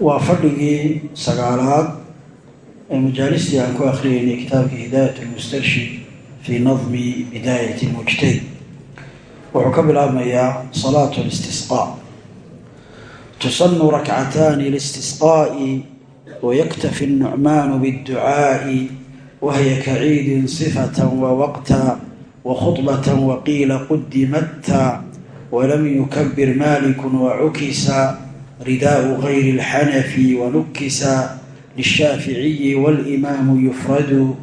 waa fadhigii sagaalaad ee majaalistii aan ku akhriyaynay kitaabkii hidaayat lmustarshid fii nadmi bidaayat mujtahid. Wuxuu ka bilaabmayaa salaatu listisqaa tusanu rakcataani listisqaa'i wayaktafi nucmaanu biاdducaa'i wahya kaciidin sifata wawaqta wakhubata waqiila qudimatta walam yukabir maaliku wacukisa رداء غير الحنفي ونكس للشافعي والإمام يفرد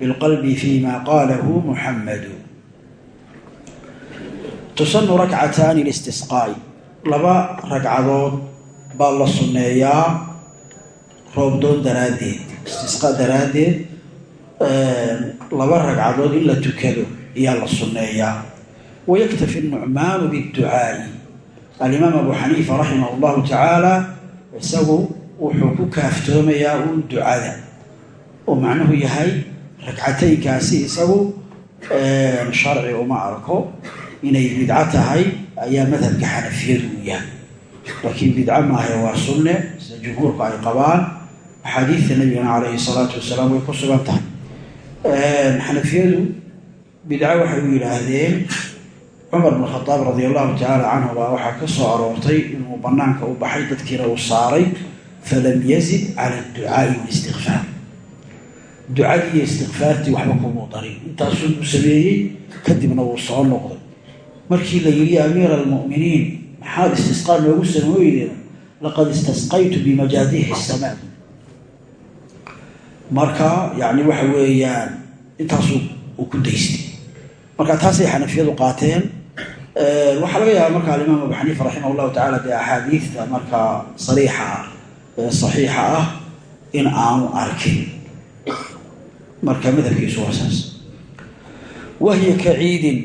بالقلب فيما قاله محمد تسن ركعتان الاستسقاء لبا ركعدود baa la sunneeyaa roobdoon daraaddeed istisqaa daraaddeed laba ragcadood in la tukado ayaa la sunneeyaa wayaktafi الnucmaanu bاdducaa'i alimaam abu xaniifa raximah llahu tacaala isagu wuxuu ku kaaftoomayaa uun ducada. Oo macnuhu yahay ragcataynkaasi isagu sharci uma arko. Inay bidco tahay ayaa madhabka xanafiyadu u yahay. Laakiin bidco maahae waa sunne sida jumhuurku ay qabaan. Axaadiidta nabigana calayhi salaatu wasalaam way ku sugan tahay. Xanafiyadu bidco waxay u yidhaahdeen cumar bn khadaab radi allahu tacaala canhu baa waxaa ka soo aroortay inuu banaanka u baxay dadkiina uu saaray falam yazid cala adducaai walistikfaar ducadii iyo istikfaartii waxba kumuu darin. Intaasuu uu sameeyey kadibna wuu soo noqday. Markii la yidhi amiira almu'miniin maxaad istisqaa noogu samooydeena laqad istasqaytu bimajaadiixi samaa marka yani waxa weeyaan intaasuu uu ku daystay. Marka taasay xanafiyadu qaateen waxaa laga yaaba marka alimaam abu xaniifa raximah llahu tacala dee axaadiidta markaa sariixa ee saxiixa ah in aanu arkin. Marka madhabkiisu waa saas. Wahiya ka ciidin.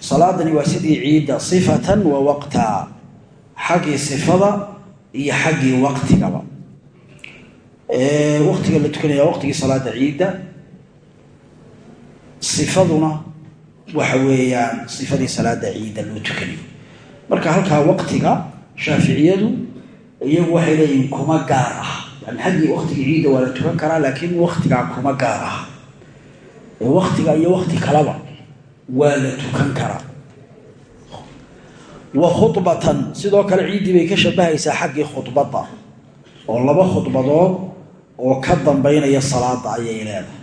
Salaadani waa sidii ciidda sifatan wa waqta. Xaggii sifada iyo xaggii waqtigaba. Waqtiga la tukanaya waqtigii salaada ciidda. Sifaduna waxa weeyaan sifadii salaada ciidda loo tukanayo. Marka halkaa waqtiga shaaficiyadu iyagu waxay leeyihiin kuma gaar ah. Yani xaggii waqtiga ciidda waa la tukan karaa laakiin waqtigaa kuma gaar ah. Waqtiga iyo waqti kaleba waa la tukan karaa. Wa khudbatan sidoo kale ciiddii bay ka shabahaysaa xaggii khudbadda oo laba khudbadood oo ka dambaynaya salaada ayay leedahay.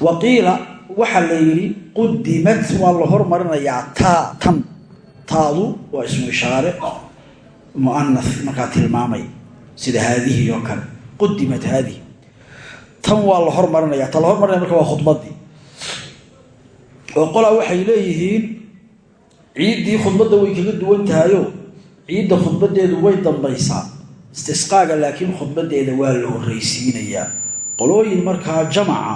Wa qiila waxaa la yidhi qudimat waa la hormarinayaa taa tan taadu waa ismu ishaare muana markaa tilmaamay sida haadihii oo kale. Qudimat haadihi tan waa la hormarinaya ta la hormarinaya marka waa khudbadii oo qolaa waxay leeyihiin ciiddii khudbadda way kaga duwan tahayo ciidda khudbadeedu way dambaysaa. Istisqaaga laakiin khudbadeeda waa la horreysiinayaa qolooyin markaa jamaca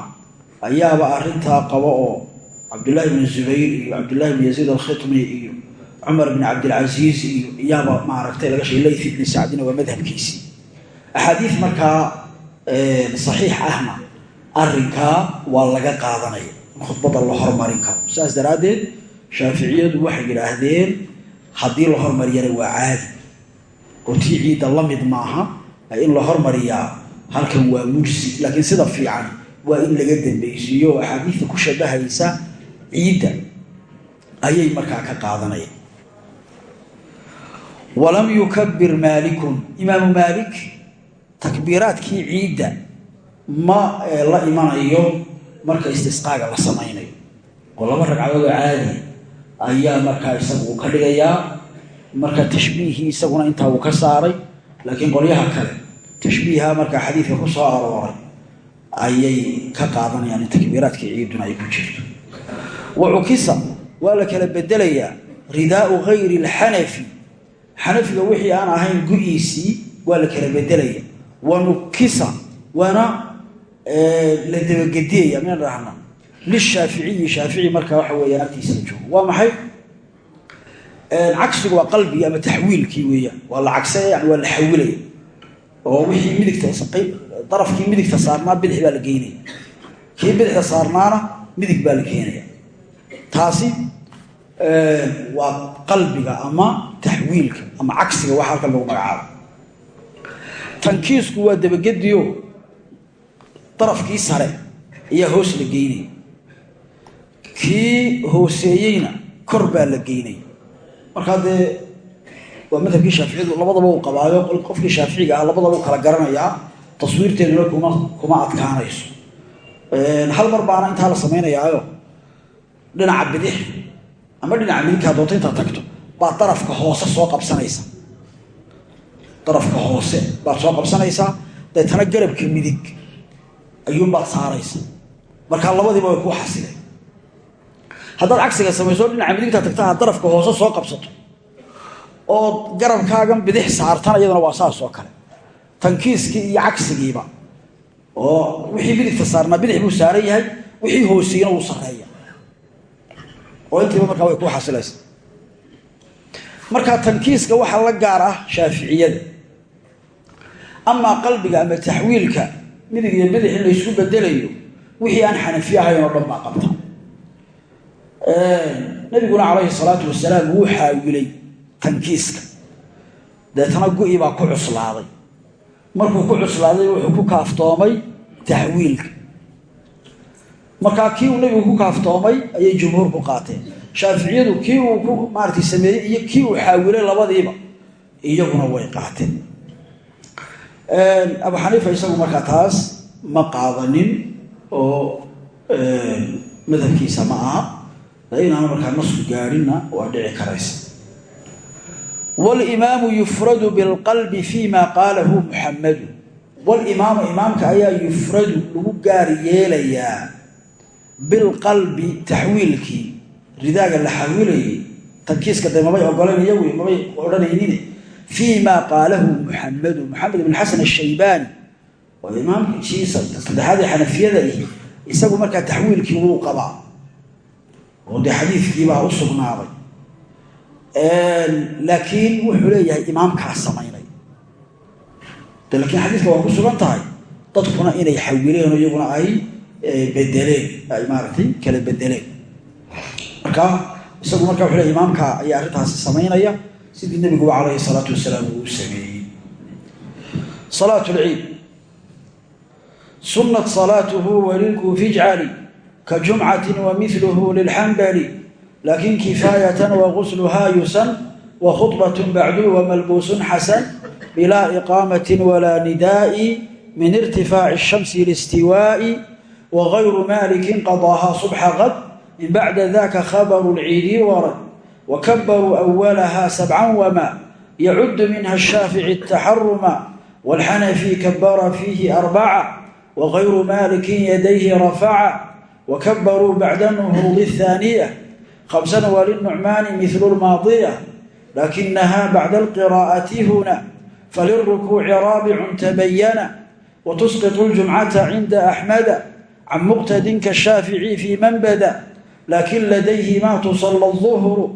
ayaaba arintaa qaba oo cabdullaahi bn zubayr iyo cabdullaahi bn yaziid alkhitmi iyo cumar bn cabdilcasiis iyo iyaaba maaragtay laga sheegay layth ibni sacdina waa madhabkiisii. Axaadiis markaa saxiix ahna arinkaa waa laga qaadanaya in khudbadda la hormarin karo. Saas daraaddeed shaaficiyadu waxay yidhaahdeen haddii la hormariyana waa caadi. Oo tii ciidda la mid maaha in la hormariyaa halkan waa mujsi laakiin sida fiican waa in laga dambeysiiyo oo axaadiista ku shabahaysa ciidda. Ayay markaa ka qaadanaya walam yukabir maalikun imaamu maalik takbiiraadkii ciidda ma la imanayo marka istisqaaga la samaynayo. Oo laba ragcadood oo caadi ayaa markaa isagu ka dhigayaa. Marka tashbiihii isaguna intaa uu ka saaray. Laakiin qolyaha kale tashbiiha markaa xadiidka ku soo arooray ayay ka qaadanayaan in takbiiraadkii ciiduna ay ku jirto. Wa cukisa waa la kala bedelayaa ridaau gayri alxanafi xanafiga wixii aan ahayn gu-iisii waa la kala bedelaya wanukisa waana la dabagediyaya mina dhahna lishaaficiyi shaafici markaa waxa weeyaan agtiisa la joogo waa maxay? Cagsigu waa qalbigii ama taxwiilkii weeyaan. Waa la cagsaya yani waa la xawilaya. Oo wixii midigta darafkii midigta saarnaa bidix baa la geynaya kii bidixda saarnaana midig baa la keenaya taasi waa qalbiga ama taxwiilka ama cagsiga waxa halkan lagu magacaabo. Tankiisku waa dabagediyo. Darafkii sare ayaa hoos la geynaya kii hooseeyeyna kor baa la geynaya markaa dee waa madhabkii shaaficiyadu labadaba uu qabaayo qofkii shaaficiga ah labadaba kala garanayaa taswiirteeduna kuma adkaanayso. Hal mar baana intaa la samaynayaayo dhinaca bidix ama dhinaca midigtaa doonta intaad tagto baad darafka hoose soo qabsanaysa. Darafka hoose baad soo qabsanaysaa deetana garabka midig ayuunbaad saaraysa. Markaa labadiiba way kuu xasileen. Haddaad cagsiga samayso dhinaca midigtaa tagta darafka hoose soo qabsato ood garabkaagan bidix saartana iyaduna waa saas oo kale tankiiskii iyo cagsigiiba. Oo wixii midigta saarnaa bidix buu saaran yahay wixii hoosiyena wuu sareeya oo intiiba markaa way ku xasilaysa markaa tankiiska waxaa la gaar ah shaaficiyada. Amaa qalbiga ama taxwiilka midig iyo bidix in laysku bedelayo wixii aan xanafi ahayn oo dhan baa qabta. Nabiguna calayhi salaatu wasalaam wuu xaawilay tankiiska. Deetana gu-i baa ku cuslaaday markuu ku cuslaaday wuxuu ku kaaftoomay taxwiilka markaa kii uu nebigu ku kaaftoomay ayay jumhuur ku qaateen. Shaaficiyadu kii uu ku maaratay sameeyey iyo kii uu xaawilay labadiiba iyaguna way qaateen. Abu xaniifa isagu markaa taas ma qaadanin oo madhabkiisa ma aha. Inaanu markaa nasku gaadhinna waa dhici karaysa wlimaamu yufradu bilqalbi fii ma qaalahu muxamadu wlimaamu imaamka ayaa yufradu lagu gaari yeelayaa bilqalbi taxwiilkii ridaaga la xawilayay tankiiska de mabay ogolan iyagu mabay odhanaynin fii ma qaalahu muxamadu maxamed ibn xasan ashaybaani waa imaamkiisa saddexaadee xanafiyada ihi isagu markaa taxwiilkii wuu qabaa oo dee xadiidkiibaa u sugnaaday laakiin wuxuu leeyahay imaamkaa samaynay. Laakiin xadiidka waa ku sugan tahay dadkuna inay xawileen iyaguna ay bedeleen ay maaragtay kala bedeleen marka isagu marka wuxuu leeyahy imaamkaa ayaa arrintaasi samaynaya sidii nebiguba calayhi salaatu wasalaam uu sameeyey. Salaat lciid sunat salaatuhu walilkuufi ka jumcati wamiluhu lilxambali lakin kifaayatan wagusluhaa yusan wakhuطbaة bacdu wamalbuusun xasan bilaa iqaamati walaa nidaa'i min irtifaaci الshamsi listiwaa'i wagayru maliki qadaahaa subxa qad in bacda daka khabaru lciidi warad wakabaruu أwalaha sabca wma yacudu minha الshaafici الtaxaruma wاlxanafi kabara fiihi arbaca wagayru maliki yadayhi rafaca wakabaruu bacda nuhuudi hamsana waa linucmaani milu lmaadiya laakinaha bacda alqiraa'ati huna falilrukuuci raabicun tabayana watusqitu ljumcata cinda axmada can muqtadin kashaafici fii man bada laakin ladayhi ma tusalla aduhru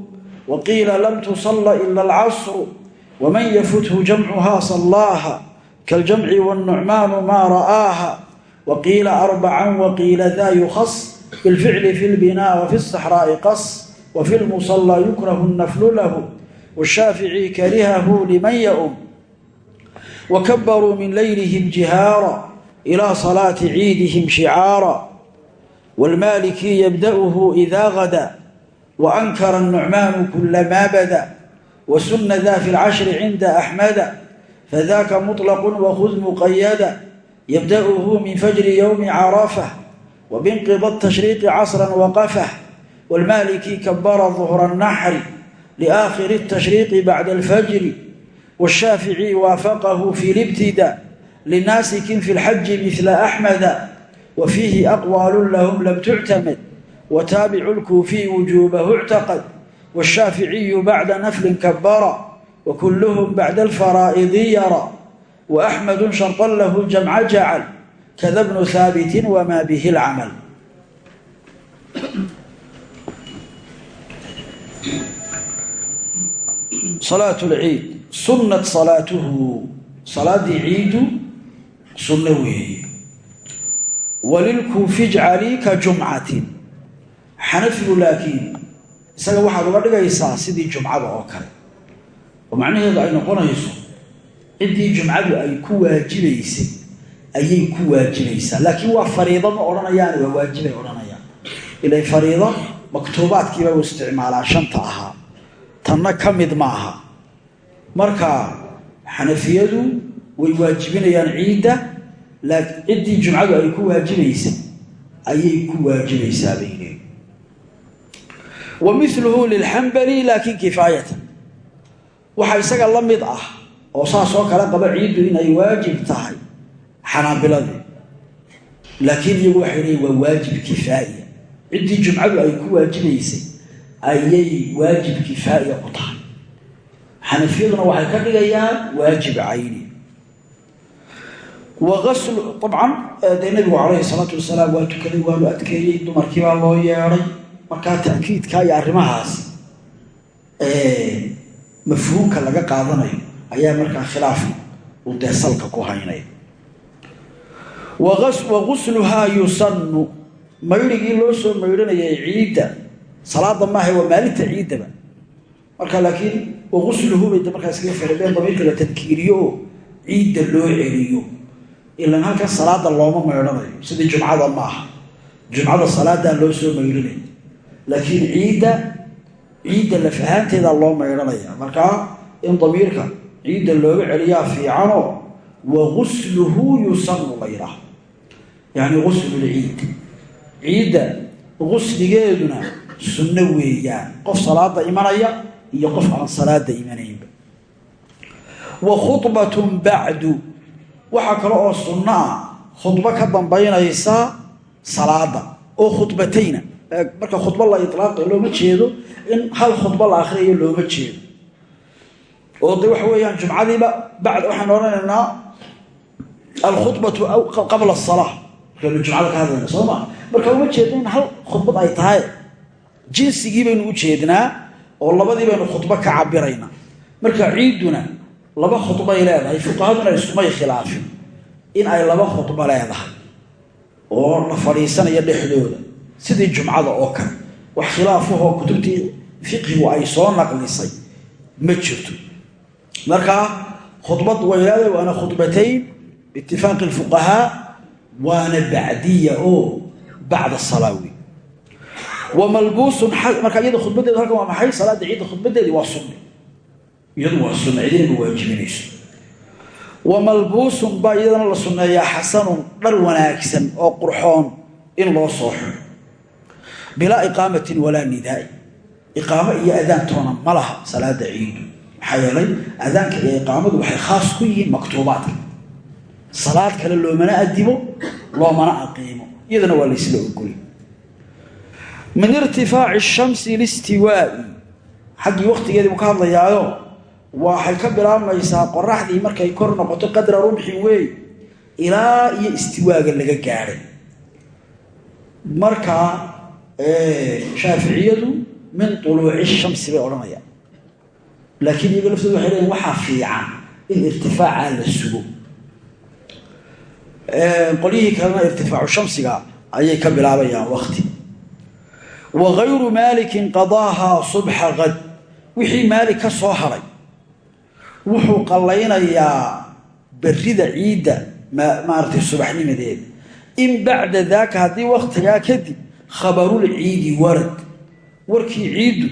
waqiila lam tusalla ila alcasru waman yafuthu jamcuha sallaaha kaljamci wاlnucmaanu maa ra'aaha waqiila arbacan waqiila daa yukhas bilficli fi lbinaa wafi saxraa'i qas. وفي المصلى يكره النفل له والشافعي كرهه لمن يؤم وكبروا من ليلهم جهارا إلى صلاة عيدهم شعارا والمالكي يبدأه إذا غدا وأنكر النعمان كل ما بدا وسن ذا في العشر عند أحمد فذاك مطلق وخذ مقيدا يبدأه من فجر يوم عرفة وبانقضى التشريق عصرا وقفه والمالكي كبر ظهر النحر لآخر التشريق بعد الفجر والشافعي وافقه في الابتداء لناسك في الحج مثل أحمد وفيه أقوال لهم لم تعتمد وتابع الكوفي وجوبه اعتقد والشافعي بعد نفل كبر وكلهم بعد الفرائض يرى وأحمد شرطا له الجمع جعل كذا ابن ثابت وما salaat lciid sunnat salaatuhu salaaddii ciidu sunno weeye walilkuufi ka jumcatin xanafigu laakiin isaga waxaad uga dhigaysaa sidii jumcada oo kale. Oo macnaheedu ay noqonayso ciddii jumcadu ay ku waajibaysay ayay ku waajibaysaa laakiin waa fariido ma odhanayaan waa waajibay odhanayaan. Ilay fariido maktuubaadkiiba u isticmaalaa shanta ahaa tanna ka mid ma aha marka xanafiyadu way waajibinayaan ciidda ciddii jumcadu ay ku waajibaysay ayay ku waajibaysaa bay leeyiin wa miluhu lilxambali laakiin kifaayatan. Waxaa isaga la mid ah oo saasoo kale qaba ciiddu inay waajib tahay xanaabiladii laakiin iyagu waxay leeyiin waa waajib kifaaya ciddii jumcadu ay ku waajibaysay ayay waajib kifaaya ku tahay. Xanafiyaduna waxay ka dhigayaan waajib cayni. Abcan dee nabigu calayhi salaatu wasalaam waa tukaday waanu adkeeyey dumarkiibaa loo yeedhay. Markaa ta'kiidka iyo arrimahaas mafhuumka laga qaadanayo ayaa markaa khilaaf uu dee ku haynaya wagusluhaa yusannu maydrhigii loo soo maydhanayay ciidda. Salaada maaha waa maalinta ciiddaba. Marka laakiin wagusluhu bay markaa iskaga feradeen damiirka la tadkiiriyo oo ciidda loo celiyo. Ilan halkan salaada looma maydhanayo sidii jumcada maaha jumcada salaadaa loo soo maydhanaya laakiin ciidda ciidda laf ahaanteedaa loo maydhanaya markaa in damiirka ciidda looga celiyaa fiicanoo wagusluhu yusanu la yidhaah yacni guslulciid ciidda gusligeeduna sunno weeyaan. Qof salaada imanaya iyo qof aan salaada imanaynba. Wa khudbatun bacdu waxaa kale oo sunno ah ka dambaynaysa salaada oo khudbatayna marka khudbo la ilaaqo looma jeedo in hal khudbo la akhriyayo looma jeedo. Oo de waxa weeyaan jumcadiiba bacd waxaan odhanaynaa alkhudbatu qabla asalaa markaynu jumcada ka hadlayna soo maa marka uma jeedo in hal khudbad ay tahay jinsigii baynu u jeednaa oo labadii baynu khudbo ka cabiraynaa marka ciidduna laba khudbay leedahay fuqahaduna iskumay khilaafin in ay laba khudbo leedahay oo la fadhiisanayo dhexdooda sidii jumcada oo kale. Wax khilaafahoo kutubtii fiqhigu ay soo naqlisay ma jirto. Markaa khudbad waylaada waana khudbatayn biitifaaqi alfuqahaa waana bacdiya oo bacda salaawi. Wa malbuusun marka iyada khudbadeedu halkan waa maxay? Salaada ciidda khudbadeedii waa sunni. Iyadu waa sunna cidina ma waajibinayso. Wa malbuusun baa iyadana la sunneeyaa xasanun dhar wanaagsan oo qurxoon in loo soo xiro. Bilaa iqaamatin walaa nidaai. Iqaamo iyo adaantoona ma laha salaada ciidu. Maxaa yeelay adaanka iyo iqaamadu waxay khaas ku yihiin kale loomana adimo loomana aqiimo iyadana waa laysla ogoli min irtifaaci shamsi listiwaai. Xaggii waktigeedii buu ka hadlayaayo waxay ka bilaabmaysaa qoraxdii markay kor noqoto qadra rumxin wey ilaa iyo istiwaaga laga gaadhay markaa shaaficiyadu min uluuci shamsi bay odhanayaan. Laakiin iyaga laftooda waxay leeyiin waxaa fiican in irtifaacaa la sugo qolyihii kalena irtifaacu shamsiga ayay ka bilaabayaan wakti wa gayru maalikin qadaahaa subxa qad wixii maalik ka soo haray wuxuu qallaynayaa berrida ciidda maaragtay subaxnimadeeda in bacda daaka haddii waktigaa kadib khabarul ciidi warad warkii ciiddu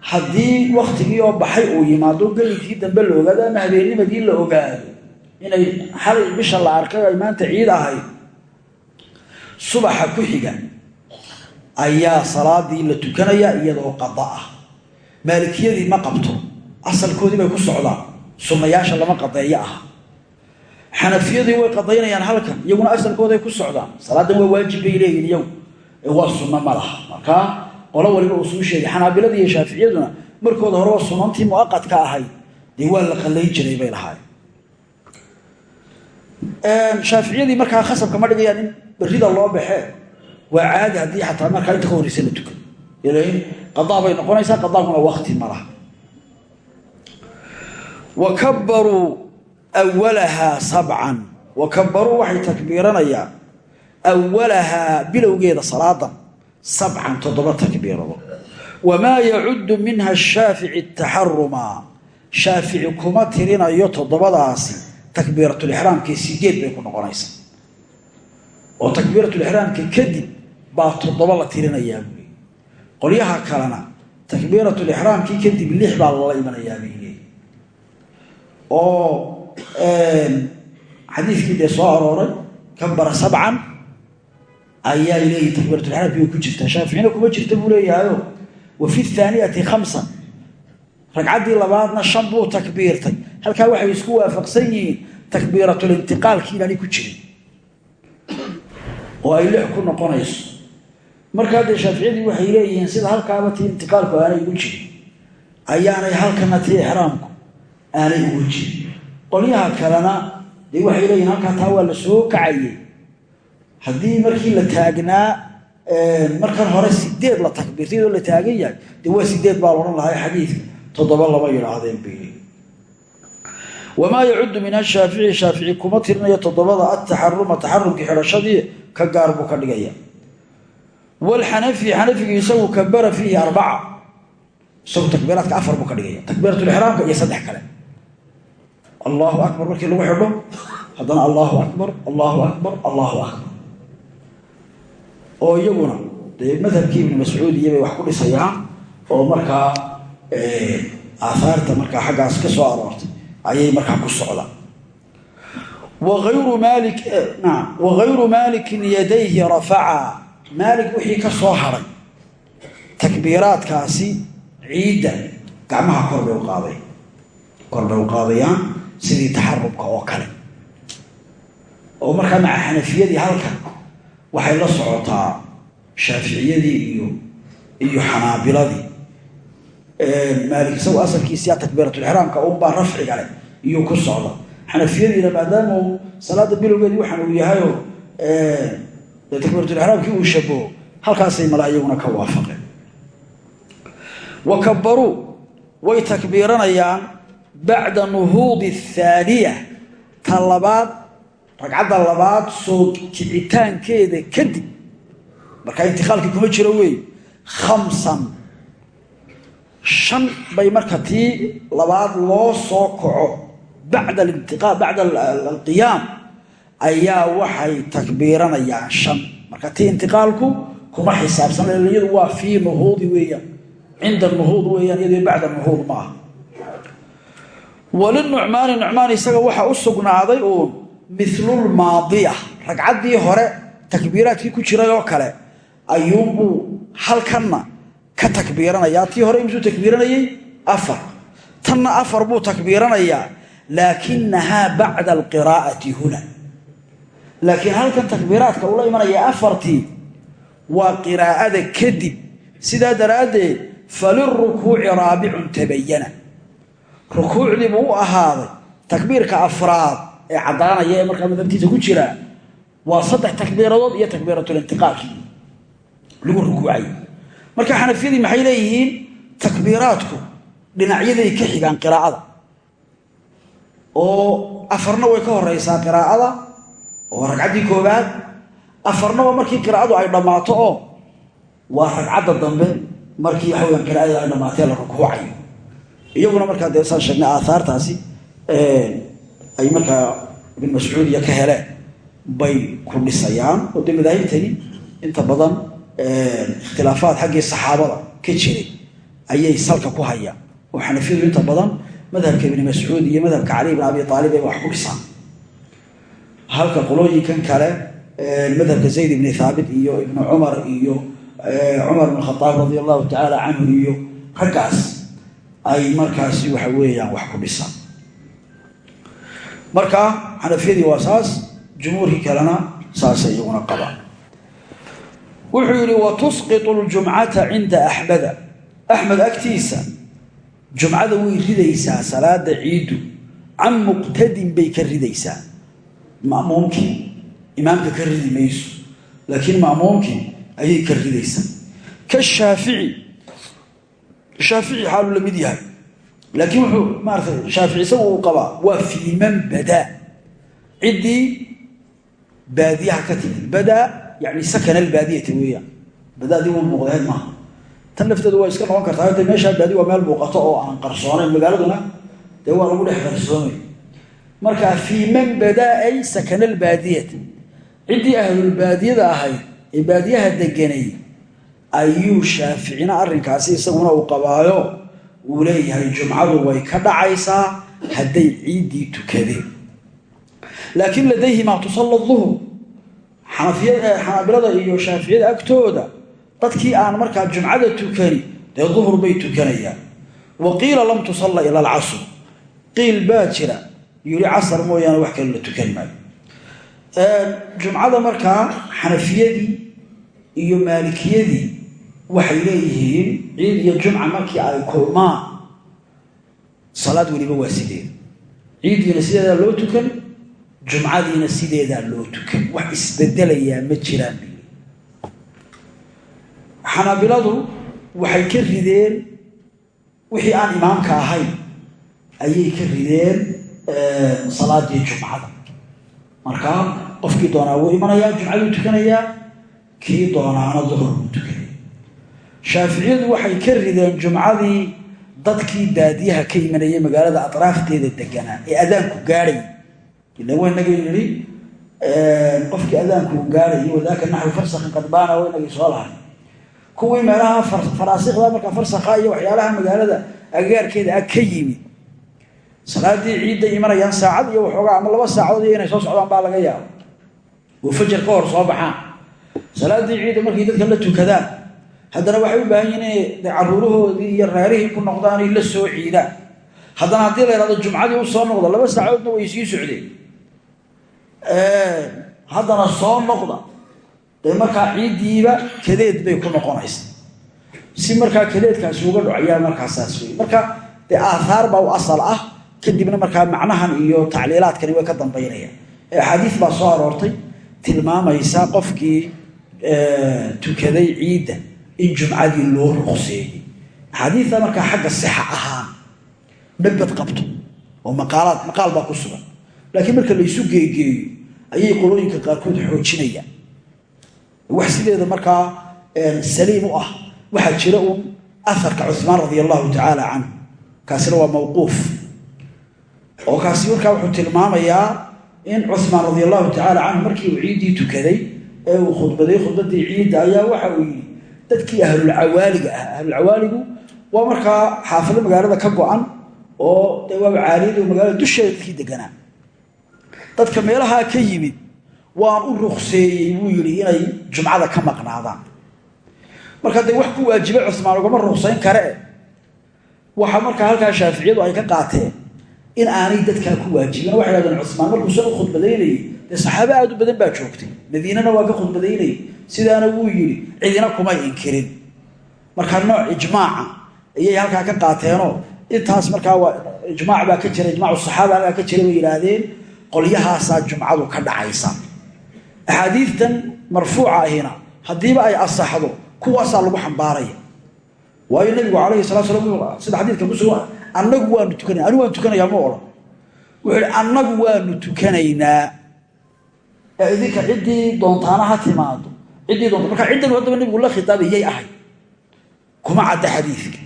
haddii waktigii oo baxay uu yimaado gelinkii dambe la ogaado ama habeennimadii la ogaado inay xalay bisha la arkay ay maanta ciid ahayd subaxa ku xiga ayaa salaadii la tukanayaa iyadoo qada ah. Maalikiyadii ma qabto asalkoodii bay ku socdaan sunnayaasha lama qadeeyo ah. Xanafiyadii way qadaynayaan halkan iyaguna asalkooday ku socdaan. Salaadan waa waajib bay leeyihiin iyagu. Ee waa sunno ma laha. Markaa qolo waliba uu suu sheegay xanaabilada iyo shaaficiyaduna markooda hore waa sunantii muaqadka ahayd dee waa la qallayn jiray bay lahaay shaaficiyadii markaa khasabka ma dhigayaan in berrida loo baxee. Waa caadi haddii xataa markaa inta ka horreysa la tukan. Qadaa bay noqonaysaa qadaaguna wakti ma laha. Wa kabbaruu awalahaa sabcan. Wa kabbaruu waxay takbiiranayaan awalahaa bilowgeeda salaadan sabcan toddoba takbiirado. Wamaa yacudu minha shaafici taxaruma shaafici kuma tirinayo toddobadaasi takbiiratulixraamkii sideed bay ku noqonaysaa. Oo takbiiratulixraamka kadib baa toddoba la tirinayaa buuli qolyaha kalena takbiiratulixraamkii kadib lix baa lala imanayaa bay leeyi oo xadiidkii dee soo arooray kabara sabcan ayaa leeyihi takbiiratulixraamkii ku jirtaa. Shaaficina kuma jirta buu leeyahayo wa fi thaaniyati khamsan ragcaddii labaadna shan buu takbiirtay halkaa waxay isku waafaqsan yihiin takbiiratulintiqaalkii inaanay ku jirin oo ay lix ku noqonayso. Markaa dee shaaficiyadii waxay leeyihiin sida halkaaba tii intiqaalku aanay ugu jirin ayaanay halkana tii ixraamku aanay ugu jirin. Qolyaha kalena dee waxay leeyihiin halkaa taa waa la soo kacayay haddii markii la taagnaa markan hore sideed la takbiirtay oo la taagan yahay dee waa sideed baa laodhan lahaa xadiidka. Toddoba lama yidhaahdeen bay wamaa yacudu min ashaafici shaafici kuma tirinayo toddobada ataxaruma taxarumkii xidhashadii ka gaar buu ka dhigaya wlxanafi xanafigu isagu kabara fiihi arbaca isagu takbiiraadka afar buu ka dhigaya takbiiratulixraamka iyo saddex kale allahu akbar markii lagu xidho haddana allahu akbar allahu akbar allahu akbar oo iyaguna dee madhabkii ibni mascuud iyobay wax ku dhisayaan oo ayay markaa ku maali naam. Wagayru maalikin yadayhi rafaca maalik wixii ka soo haray. Takbiiraadkaasi ciidda gacmaha korbay u qaadayaan sidii taxarubka oo kale. Oo markaa maca xanafiyadii halkan waxay la socotaa shaaficiyadii iyo xanaabiladii maalik isagu asalkiisiyaa takbiiratulixraamka unbaa rafciga leh iyo ku socda xanafiyadiina maadaama salaada bilowgeedii waxaan uu yahayo takbiiratulixraamkii uu shabaho halkaasay mala ka waafaqeen. Wa kabbaruu way takbiiranayaan bacda nuhuudi athaaniya ta labaad ragcadda labaad soo kicitaankeeda kadib. Markaa intiqaalkii kuma jiro weey khamsan shan bay marka tii labaad loo soo kaco bacda alqiyaam ayaa waxay takbiiranayaan shan. Marka tii intiqaalku kuma xisaabsan iyadu waa fii nuhuudi weeyaan cinda nuhuud weeyaan iyadoo bacda nuhuud maaha walinucmaani nucmaan isaga waxaa u sugnaaday uun milulmaadiya ragcaddii hore takbiiraadkii ku jiray oo kale ayuunbuu halkanna ka takbiiranayaa. Tii hore imsuu takbiiranayey afar. Tanna afar buu takbiiranayaa. Laakinahaa bacda alqiraa'ati huna. Laakiin halkan takbiiraadka ula imanaya afartii waa qiraa'ada kadib. Sidaa daraaddeed falirukuuci raabicun tabayana rukuucdii buu u ahaaday. Takbiirka afraad ee caddaanaya ee markaa madabtiisa ku jira waa saddex takbiiradood iyo takbiiratulintiqaalkii lagu rukuucay marka xanafiyadii maxay leeyihiin? Takbiiraadku dhinacyaday ka xigaan qiraa'ada. Oo afarna way ka horeysaa qiraa'ada oo ragcaddii koobaad afarnaba markii qiraa'adu ay dhammaato oo waa ragcadda dambe markii waxaweyaan qiraa'ada ay dhammaatee la rukuucayo iyaguna markaa dee saan sheegnay aahaartaasi ay markaa ibn mascuudiya ka heleen bay ku dhisayaan oo dee madaahibtani inta badan ikhtilaafaad xaggii saxaabada ka jiray ayay salka ku hayaan oo xanafiyadu inta badan madhabka ibni mascuud iyo madhabka cali ibn abi aalib ay wax ku dhisaan halka qolooyinkan kale madhabka zayd ibni thaabit iyo ibnu cumar iyo cumar ibn khadaab radi allahu tacaala canhu iyo raggaas ay markaasi waxa weeyaan wax ku dhisaan marka xanafiyadii waa saas jumhuurkii kalena saasay iyaguna qabaan wuxuu yidhi wa tusqitu ljumcata cinda axmeda. Axmed agtiisa. Jumcada way ridaysaa salaada ciiddu. Can muqtadin bay ka ridaysaa. Ma'muumkii imaamka ka ridi mayso laakiin ma'muumkii ayay ka ridaysaa. Ka shaafici shaafici xaaluu la mid yahay. Laakiin wuxuu maarata shaafici isagu uu qabaa waa man badaa. Ciddii baadiyaha ka timid yani sakana albaadiyati weeyaan badaadii wuu muuqdaheed maaha tan lafteedu waa iska noqon kartaa de meeshaa baadi waa meel muuqato oo aan qarsoonayn magaaladuna dee waa lagu dhex qarsoomay marka fii man badaa ay sakana albaadiyati ciddii ahlulbaadiyada ahayd ee baadiyaha deganay ayuu shaaficina arrinkaasi isaguna uu qabaayo uu leeyahay jumcadu way ka dhacaysaa hadday ciiddii tukadeen laakiin ladayhimaa tusalla duhur xanaabilada iyo shaaficiyada agtooda dadkii aan markaa jumcada tukani dee duhur bay tukanayaan. Wa qiila lam tusalla ila alcasr. Qiil baa jira. Yiri casar mooyaane wax kale la tukan maayo. Jumcada markaa xanafiyadii iyo maalikiyadii waxay leeyihiin ciid iyo jumca markii ay kulmaan salaad weliba waa sideeda ciiddiina sideedaa loo tukan jumcadiina sideedaa loo tukan. Wax isbedelayaa ma jiraan. Xanaabiladu waxay ka rideen wixii aan imaamka ahayn ayay ka rideen salaadii jumcada. Markaa qofkii doonaa wuu imanayaa jumcaduu tukanayaa kii doonaana duhur buu tukanaya shaaficiyadu waxay ka rideen jumcadii dadkii baadiyaha ka imanayay magaalada atraafteeda deganaa ee adaanku gaadhay ila waynaga yidhi qofkii adaanku gaadhay wadaaka naxwi farsakin qadbaana waynagii soo lahay kuwii meelaha faraasikda markaa farsakha iyo waxyaalaha magaalada agagaarkeeda ah ka yimid salaadii ciidday imanayaan saacad iyo waxoogaa ama laba saacadood iyo inay soo socdaan baa laga yaaba oo fajar ka hor soo baxaan salaadii ciidda markay dadka la tukadaan haddana waxay u baahan yihiin inay caruurahoodii iyo reerihii ku noqdaanay la soo ciidaan haddana haddii la yhahdo jumcadii u soo noqda laba saacadoodna way sii socdeen haddana soo noqda dee markaa ciiddiiba kadeed bay ku noqonaysa. Si markaa kadeedkaasi uga dhaco ayaa markaasaas marka dee aathaar baa u asal ah kadibna markaa macnahan iyo tacliilaadkani way ka dambaynayaan. Axaadiis baa soo aroortay tilmaamaysa qofkii tukaday ciidda in jumcadii loo ruqseeyey. Axaadiista markaa xagga sixa ahaan madbad qabto oo maqaal baa ku sugan. Laakiin marka laysu geegeeyo ayay qolooyinka qaarkood xoojinayaan. Wax sideeda markaa saliim u ah waxaa jira uun aharka cumaan radia allahu tacaala canhu. Kaasina waa mawquuf. Oo kaasi markaa wuxuu tilmaamayaa in cumaan radia allahu tacaala canhu markii uu ciiddii tukaday ee uu khudbaday khudbadii ciidda ayaa waxa uu yidhi dadkii ahlulcawaaliga ah. Ahlulcawaaligu waa markaa xaafado magaalada ka go-an oo dee waaba caaliyada magaalada dusheeda dadkii deganaa dadka meelahaa ka yimid waan u rukseeyey buu yidhi inay jumcada ka maqnaadaan. Marka dee wax ku waajibay cusmaan ugama ruksayn kare waxa markaa halkaa shaaficiyadu ay ka qaateen in aanay dadkaa ku waajibin. Waxay hahdeen cusmaan markuusan u khudbadaynayay dee saxaabo aad u badan baa joogtay. Madiinana waa ka khudbadaynayay sidaana wuu yidhi cidina kumay inkirin. Markaa nooc ijmaaca ayay halkaa ka qaateenoo intaas markaa waa ijmaac baa ka jira ijmaacu saxaaba halkaa ka jira bay yidhaahdeen qolyahaasaa jumcadu ka dhacaysa. Axaadiidtan marfuuca ahina haddiiba ay asaxdo kuwaasaa lagu xambaaraya waayo nabigu calayhi salatu slam sida xadiidka kusugan annagu waanu tukanayna anigu waan tukanayaa ma odhan wuxuu ihi annagu waanu tukanaynaa. Ee idinka ciddii doontaana ha timaado ciddii doonta marka ciddan haddaba nabigu la khitaabay yay ahay. Kuma cadda xadiidka.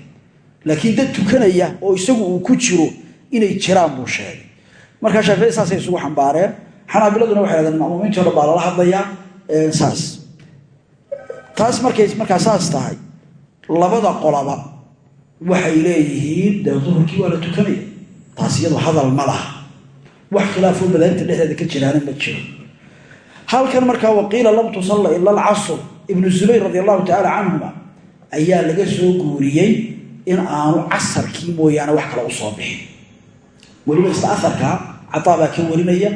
Laakiin dad tukanaya oo isagu uu ku jiro inay jiraan buu sheegay markaa shaaficiyada saasay isugu xambaareen. Xanaabiladuna waxay hahdeen ma'muumiintii o dhan baa lala hadlayaa saas. Taas markay markaa saas tahay labada qolaba waxay leeyihiin dee duhurkii waa la tukanaya. Taas iyadu hadal ma laha. Wax khilaafoo madaahibta dhexdeeda ka jiraana ma jiro. Halkan markaa waqiila lam tusalla ila alcasr ibnu zubayr radi allahu tacaala canhuma ayaa laga soo guuriyey in aanu casarkii mooyaane wax kale u soo bixin. Weliba isla aarkaa cataa baa ka warinaya.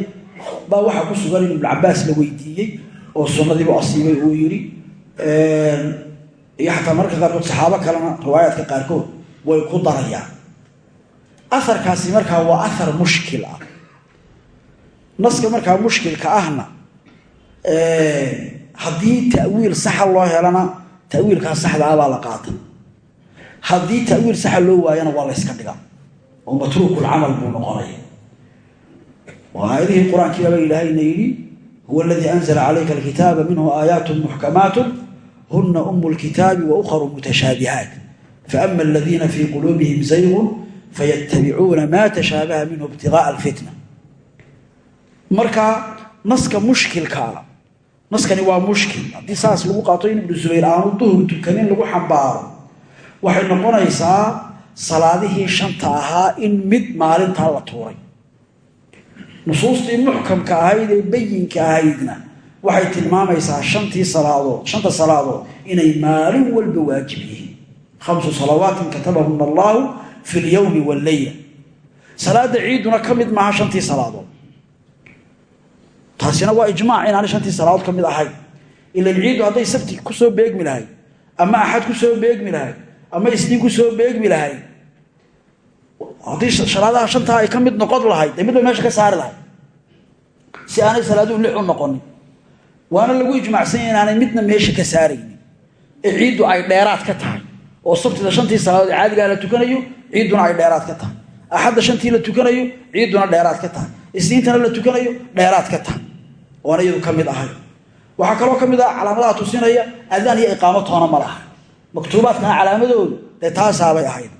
Baa waxaa ku sugan in ibnu cabaas la weydiiyey oo sunnadiibu asiibay uu yidhi iyo xataa mararka qaarkood saxaabo kalena riwaayaadka qaarkood way ku darayaan. Aarkaasi markaa waa aar mushkil ah. Naska markaa mushkilka ahna haddii ta'wiil saxa loo helana ta'wiilkaa saxda ah baa la qaata haddii ta'wiil saxa loo waayana waa la yska dhigaa. Oo matruukulcamal buu noqonaya aayadihii qur'aankii baaba ilaahayna yidhi huwa aladii anzla calayka alkitaaba minhu aayaat muxkamaat huna umu lkitaabi wa ukharu mutashaabihaat faama aladiina fii quluubihim zaygun fayatabicuuna maa tashaabaha minhu ibtigaaa alfitna. Marka naska mushkilkaa naskani waa mushkil. Haddii saas lagu qaato in ibnu zubayr aanu duhur tukanin lagu xambaaro waxay noqonaysaa salaadihii shanta ahaa in mid maalintaa la tuuray nusuustii muxkamka ahayd ee bayinka ahaydna waxay tilmaamaysaa shantii salaadood shanta salaadood inay maalin walba waajib yihiin. Khamsu salawaatin katabahuna allaahu fi lyowmi walleyla salaada ciiduna ka mid maaha shantii salaadood. Taasina waa ijmaac inaanay shantii salaadood ka mid ahayn. Ilan ciiddu hadday sabti ku soo beegmi lahayd ama axad ku soo beegmi lahayd ama isniin ku soo beegmi lahayd haddii salaadaha shantaa ay ka mid noqon lahayd dee midba meesha ka saari lahayd. Si aanay salaaduhu lix u noqonin waana lagu ijmacsanya inaanay midna meesha ka saaraynin. Ee ciiddu ay dheeraad ka tahay. Oo sabtida shantii salaadood ee la tukanayo ciidduna ay dheeraad ka tahay. Axadda shantii la tukanayo ciidduna dheeraad ka tahay. Isniintana la tukanayo dheeraad ka tahay. Oona iyadu ka mid ahay. Waxaa kaloo ka mid ah calaamadaha tusinaya adaan iyo iqaamo toona ma laha. Maktuubaadkana calaamadoodu dee taasaabay ahayd.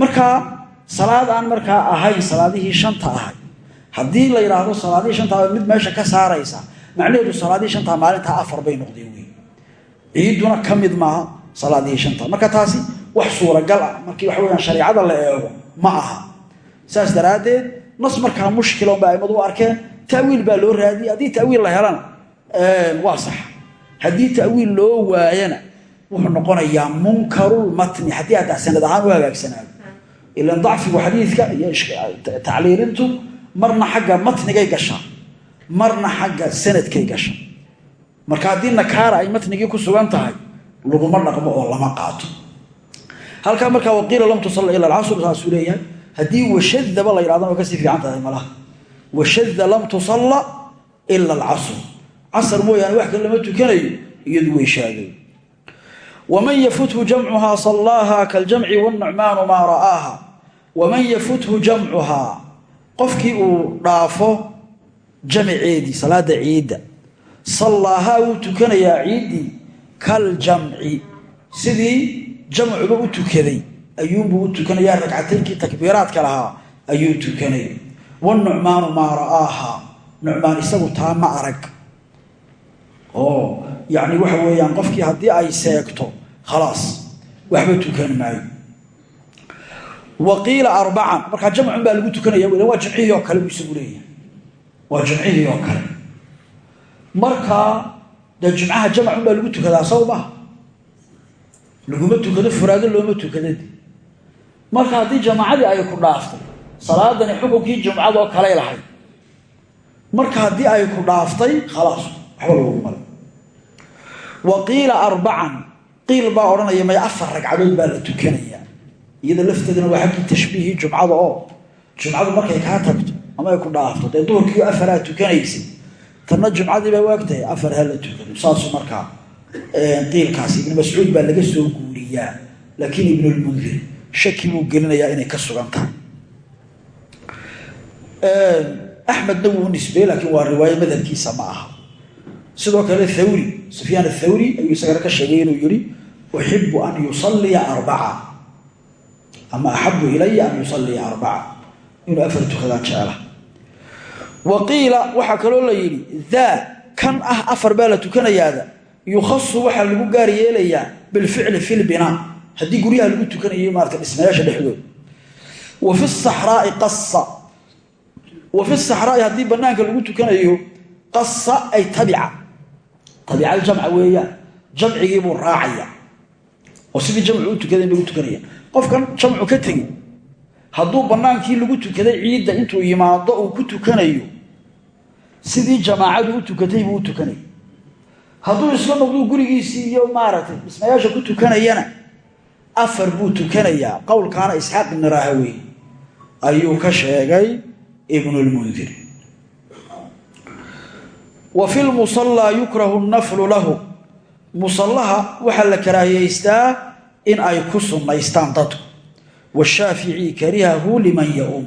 Markaa salaad aan markaa ahayn salaadihii shanta ahay. Haddii la yidhaahdo salaadihii shantaa mid meesha ka saaraysa macnaheedu salaadihii shantaa maalintaa afar bay noqdeen wey ciidduna ka mid maaha salaadihii shanta. Marka taasi wax suuragal ah markii waxa weyaan shareicada la eego ma aha. Saas daraaddeed nas markaa mushkilon ba aimadu u arkeen tawiil baa loo raadiyey. Haddii tawiil la helana waa sax. Haddii tawiil loo waayana wuxuu noqonayaa munkarulmatni haddii haddaa sanad ahaan u hagaagsanaado ilan dacfigu xadiidka iyo tacliilintu marna xagga matnigay gashaa marna xagga sanadkay gasha marka haddii nakaara ay matnigii ku sugan tahay laguma dhaqmo oo lama qaato. Halkaa markaa waqiila lam tusalla ila alcasr saasuu leeyahay haddii washadaba la yidhahdana way ka sii fiican tahay malaha washada lam tusalla ila alcasr. Casr mooyaane wax kale tukanayo iyadu way shaagay. Waman yafuthu jamcuhaa sallaaha kaljamci wاnucmaanu maa ra'aaha waman yafuthu jamcuhaa qofkii uu dhaafo jamaceedii salaada ciidda. Sallaahaa wuu tukanayaa ciiddii kaljamci sidii jamcuba u tukaday ayuunbuu u tukanayaa ragcataynkii takbiiraadka lahaa ayuu tukanay. Wanucmaanu maa ra'aaha. Nucmaan isagu taa ma arag. Oo yacni waxa weeyaan qofkii haddii ay seegto khalaas waxba tukan maayo wa qiila arbacan markaa jamcun baa lagu tukanaya w waa jamcihii oo kale buu isagu leeyahay. Waa jamcihii oo kale. Markaa dee jumcaha jamcun baa lagu tukadaa saw maha laguma tukado furaado looma tukadad marka haddii jamaacadii ay ku dhaaftay salaadani xukunkii jumcadoo kaley lahayd marka haddii ay ku dhaaftay khalaas waxba loogu mara wa qiila arbacan qiil baa odhanaya may afar iyada lafteeduna waa xaggii tashbiihii jumcada oo. Jumcadu markay kaa tagto ama ay ku dhaafto dee duhurkii afaraa tukanaysay tanna jumcadii bay waagtahay afar ha la tukado. Saasu markaa qiilkaasi ibnu mascuud baa laga soo guuriyaa. Laakiin ibnulmundir shaki buu gelinayaa inay ka sugan tahay. Axmedna wuu nisbeeye laakiin waa riwaayo madhabkiisa ma aha. Sidoo kale thawri sufyaan athawri ayuu isagana ka sheegay inuu yihi uxibu an yusalliya arbaca ama axabu ilaya an yusalliya arbaca inuu afar tukadaan jecela wa qiila waxaa kaloo la yidhi daa kan ah afar baa la tukanayaada. Yukhasu waxaa lagu gaar yeelayaa bilficli fi lbinaa haddii guryaha lagu tukanayo maarata dhismayaasha dhexdooda wa fi saxraai qasa wa fi saxraai haddii banaanka lagu tukanayo qasa ay tabica. Tabical jamca weeyaan jamcigiibuu raacaya. Oo sidii jamcu u tukadayn bay u tukanayaan qofkan jamcu ka tegi. Hadduu bannaankii lagu tukaday ciidda intuu yimaado uu ku tukanayo sidii jamaacadu u tukatay buu u tukanaya hadduu isla noqduu gurigiisii iyo maaragtay dhismayaasha ku tukanayana afar buu tukanayaa. Qowlkaana isxaaq ibni rahawey ayuu ka sheegay ibnulmundir wa fi lmusallaa yukrahu naflu lahu. Musallaha waxaa la karaahiyaystaa in ay ku sunnaystaan dadku washaafici karihahu liman ya-um.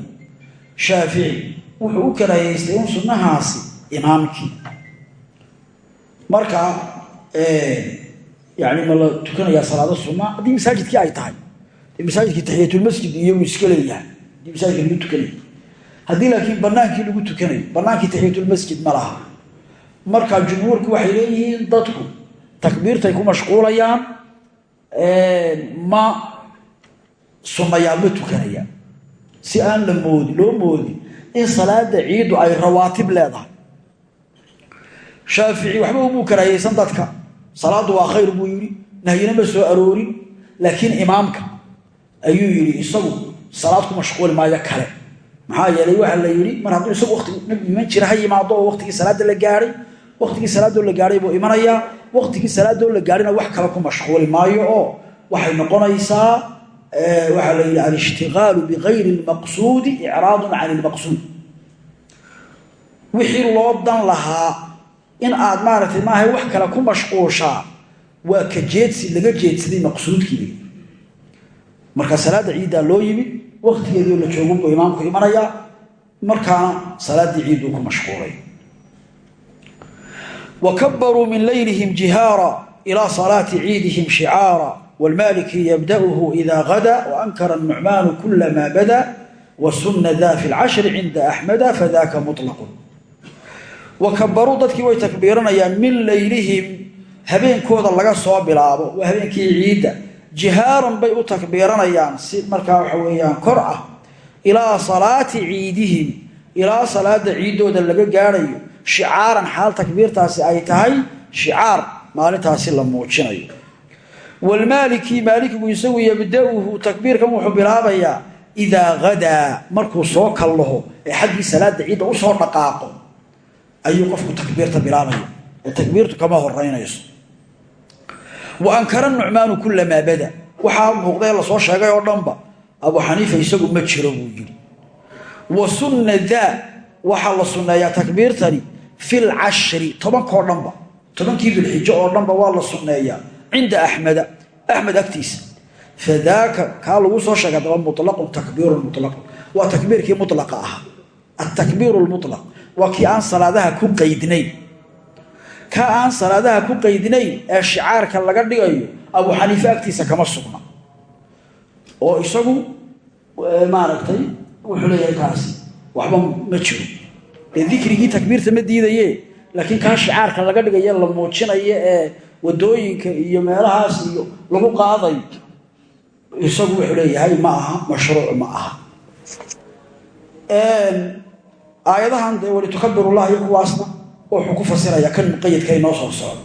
Shaafici wuxuu u karaahiyaystay un sunnahaasi imaamkii. Marka yani ma tukanayaa salaado sunna haddii masaajidkii ay tahay masaajidkii taxiyatulmasjid iyagu iska leeyahay haddii masaajidka lagu tukanay. Haddii laakiin banaankii lagu tukanayo banaankii taxiyatulmasjid ma laha. Marka jumhuurku waxay leeyihiin dadku takbiirtay ku mashquulayaan ma sunnayaal ma tukanayaan si aan la moodi loo moodi in salaada ciiddu ay rawaatib leedahay. Shaafici waxba umuu karaahaysan dadka. Salaaddu waa khayr buu yidhi. Nahyina ma soo aroorin laakiin imaamka ayuu yidhi isagu salaad ku mashquuli maayo kale. Maxaa yeelay waxaa la yidhi mar hadduu isagu wati iman jira ha yimaado oo waqtigii salaada la gaadhay waqtigii salaadoo la gaadhay buu imanayaa waqtigii salaadoo la gaadhina wax kale ku mashquuli maayo oo waxay noqonaysaa waxaa la yidhi alishtiqaalu bigayri lmaqsuudi icraadun can ilmaqsuud wixii loo dan lahaa in aad maaragtay maaha wax kale ku mashquushaa waa ka jeedsi laga jeedsaday maqsuudkii. Marka salaada ciiddaa loo yimid waqtigeediio la joogunbuu imaamku imanayaa markaana salaaddii ciidduu ku mashquulay wa kabaruu min laylihim jihaara ilaa salaati ciidihim shicaara wlmaliki yabda'uhu ida gada waankara nucmaanu kula maa bada wasuna da fi lcashri cinda axmeda fadaka mulaqun wa kabaruu dadkii way takbiiranayaan min laylihim habeenkooda laga soo bilaabo waa habeenkii ciidda jihaaran bay u takbiiranayaan si markaa waxa weeyaan kor ah ilaa salaati ciidihim ilaa salaada laga gaadhayo shicaaran xaal takbiirtaasi ay tahay shicaar maalintaasi la muujinayo. Wlmaaliki maalikigu isagu yabda'uhu takbiirkan wuxuu bilaabayaa idaa hadaa markuu soo kallaho ee xaggii salaada ciidda u soo dhaqaaqo ayuu qofku takbiirta bilaabaya ee takbiirtu kama horeynayso wa ankara nucmaanu kulamaa bada waxaa muuqdae la soo sheegay oo dhanba abu xaniifa isagu ma jiro buu yidhi. Wa sunna daa waxaa la sunneeyaa takbiirtani fi lcashri tobankoo dhanba. Tobankii dulxijo oo dhanba waa la sunneeyaa cinda axmeda axmed agtiisa fadaaka kaa lagu soo sheegay daba mulaqun takbiirun mulaqun waa takbiirkii mulaqa ahaa. Atakbiiru lmulaq waa kii aan salaadaha ku qaydnayn. Ka aan salaadaha ku qaydnayn ee shicaarka laga dhigayo abu xaniife agtiisa kama sugna. Oo isagu maaragtay wuxuu leeyahay kaasi. Waxba ma jiro ee dikrigii takbiirta ma diidaye laakiin kaa shicaarka laga dhigayo la muujinayo ee waddooyinka iyo meelahaas iyo lagu qaadayo isagu wuxuu leeyahay ma aha mashruuc ma aha. Aayadahan dee walitukabirulah iyo kuwaasna wuxuu ku fasiraya kan muqayadka inoo soo socdo.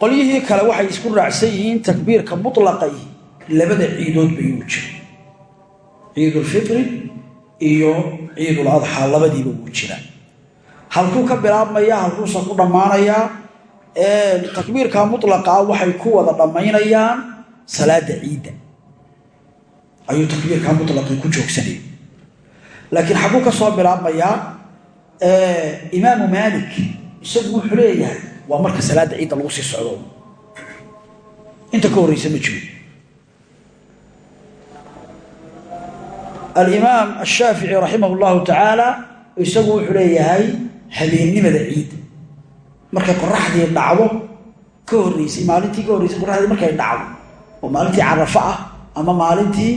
Qolyihii kale waxay isku raacsan yihiin takbiirka mutlaqay labada ciidood bay uu jira ciidulfitri iyo ciidul adxaa labadiiba wuu jira. Halkuu ka bilaabmaya halkuusa ku dhammaanayaa takbiirka mulaqa waxay ku wada dhammaynayaan salaada ciidda. Ayuu takbiirka mulaqi ku joogsanaya laakiin xaguu ka soo bilaabmayaa imaamu maalik isagu wuxuu leeyahay waa marka salaada ciidda lagu sii socdo. Inta ka horreysa ma jiro alimaam ashaafici raximah llahu tacaala isagu wuxuu leeyahay habeennimada ciidda markay qoraxdii dhacdo ka horreysay maalintii ka horreysay qoraxdii markay dhacdo oo maalintii carafo ah ama maalintii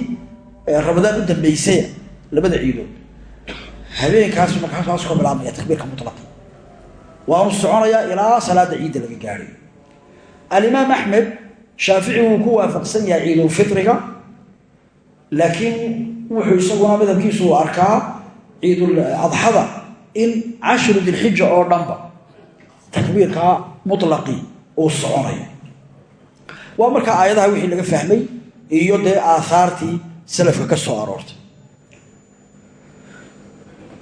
ramadaan u dambeysaya labada ciidood habeenkaas markaas ka bilaabmaya takbiirka mulaqa waanu soconayaa salaada ciidda laga gaadhay. Alimaam axmed shaafici wuu ku waafaqsan yahay ciidulfitriga laakiin wuxuu isaguna madhabkiisu u arkaa ciidul adxada in cashru dilxija oo dhanba takbiirkaa mulaqii uu soconayo. Waa markaa aayadaha wixii laga fahmay iyo dee aahaartii salafka ka soo aroortay.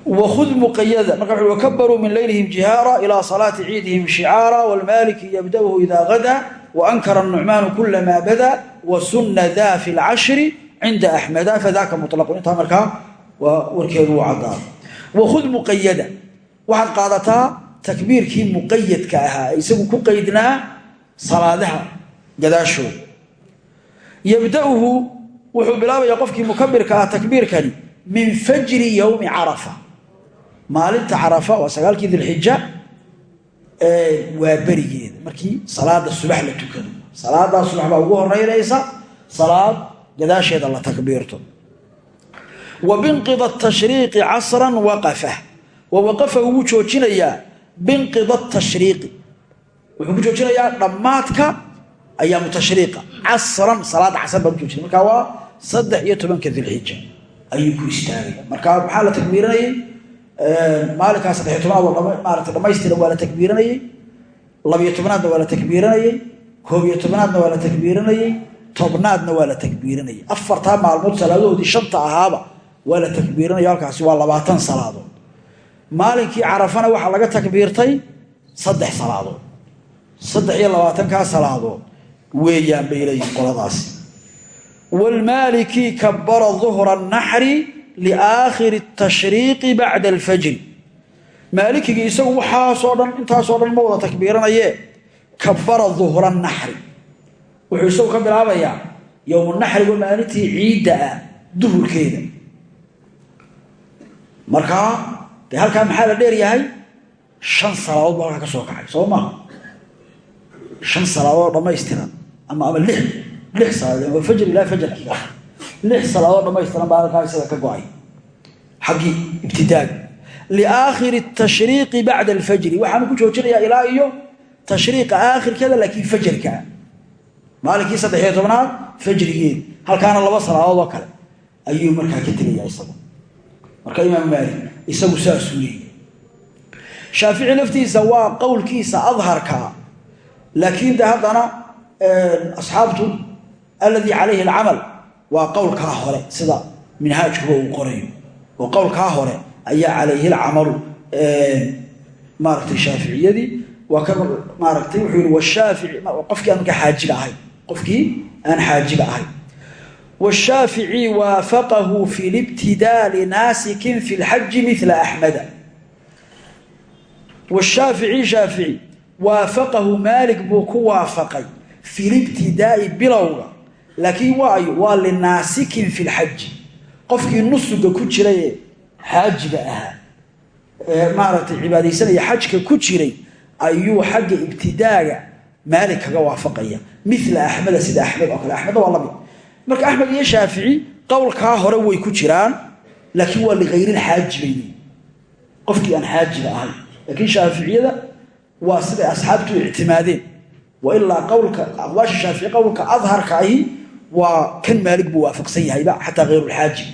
Wkud muqayada marka wuxu wakabaruu min leylihim jihaara ilaa salaati ciidihim shicaara wlmaliki yabda'uhu ida gada waankara nucmaanu kula maa bada wasuna cinda axmeda fadaka mulaqun intaa markaa waa warkeedu u caddaada wakud muqayada waxaad qaadataa takbiirkii muqayadka ahaa isagu ku qaydnaa salaadaha gadaashooda yabda'uhu wuxuu bilaabayaa qofkii mukabirka ah takbiirkani min fajri yowmi carafa maalinta carafa waa sagaalkii dilxija waa berigeeda markii salaada subax la tukado salaadaa subax baa ugu gadaasheeda la takbiirto. Wa binqida tashriiqi casran waqafa. Wa waqafa wuu joojinayaa binqida tashriiqi. Wuxuu ku joojinayaa dhammaadka ayaamu tashriiqa. Casran salaada casr baa ku joojinaya markaa waa saddex iyo tobanka dilxija ayuu ku istaagaya markaa maxaa la takbiirinayay maalinkaa saddexiy tobnaad maarata dhamaystiran waa la takbiiranayey labiyo tobnaadna waa la takbiiranayey koob iyo tobnaadna waa la takbiiranayey tobnaadna waa la takbiiranayay afartaa maalmood salaadoodii shanta ahaaba waa la takbiirinayo halkaasi waa labaatan salaadood. Maalinkii carafana waxaa laga takbiirtay saddex salaadood. Saddex iyo labaatankaa salaadood. Weeyaan bay leeyihiin qoladaasi. Wlmaaliki kabara duhra naxri liaakhiri tashriiqi bacda alfajri. Maalikigii isagu waxaasoo dhan intaasoo dhan ma wada takbiiranayee kabara duhra naxri wuxuu isagu ka bilaabayaa yowmunaxriga maalintii ciidda ah duhurkeeda. Markaa dee halkaa maxaa la dheer yahay? Shan salaadood baa halkaa ka soo kacay soo maha shan salaadood dhammaystiran ama ama lix lix salaadood waa fajr ilaa fajarkiga lix salaadood dhammaystiran baa halkaa isaga ka go'ay. Xaggii ibtidaaga liaakhiri tashriiqi bacda alfajri waxaanu ku joojinayaa ilaa iyo tashriiqa aakhirkeeda laakiin fajarkaa maalinkii saddexiyo tobnaad fajrigeed halkaana laba salaadood oo kale. Ayuu markaa ka tegayaa isagu. Marka imaam maalik isagu saasuu leeyahy shaafici laftiisa waa qowlkiisa adharkaa laakiin de haddana asxaabtu aladii calayhi alcamal waa qowlkaa hore sida minhaajkuba uu qorayo. Oo qowlkaa hore ayaa calayhi alcamalu maaratay shaaficiyadii. Waa ka maaratay wuxuu yihi washaafici qofkii aan xaajiga ahay qofkii aan xaajiga ahay. Washaafici waafaqahu fi libtidaali naasikin fi lxaji mila axmeda washaafici shaafici waafaqahu maalik buu ku waafaqay fi libtidaai bilowga laakiin waayo waa linaasikin fi lxaji qofkii nusuga ku jiray ee xaajiga ahaa ee maaragtay cibaadaysanaya xajka ku jiray ayuu xagga ibtidaaga maalik kaga waafaqaya. Mila axmeda sida axmed oo kale. Axmedna waa la mid marka axmed iyo shaafici qowlkaa hore way ku jiraan laakiin waa ligayrilxaaji bay leeyiin qofkii aan xaajiga ahay. Laakiin shaaficiyada waa siday asxaabtu ictimaadeen. Wa ilaa qowlka aqwaasha shaafici qowlka adharka ahi waa kan maalig buu waafaqsan yahayba xataa hayrulxaaji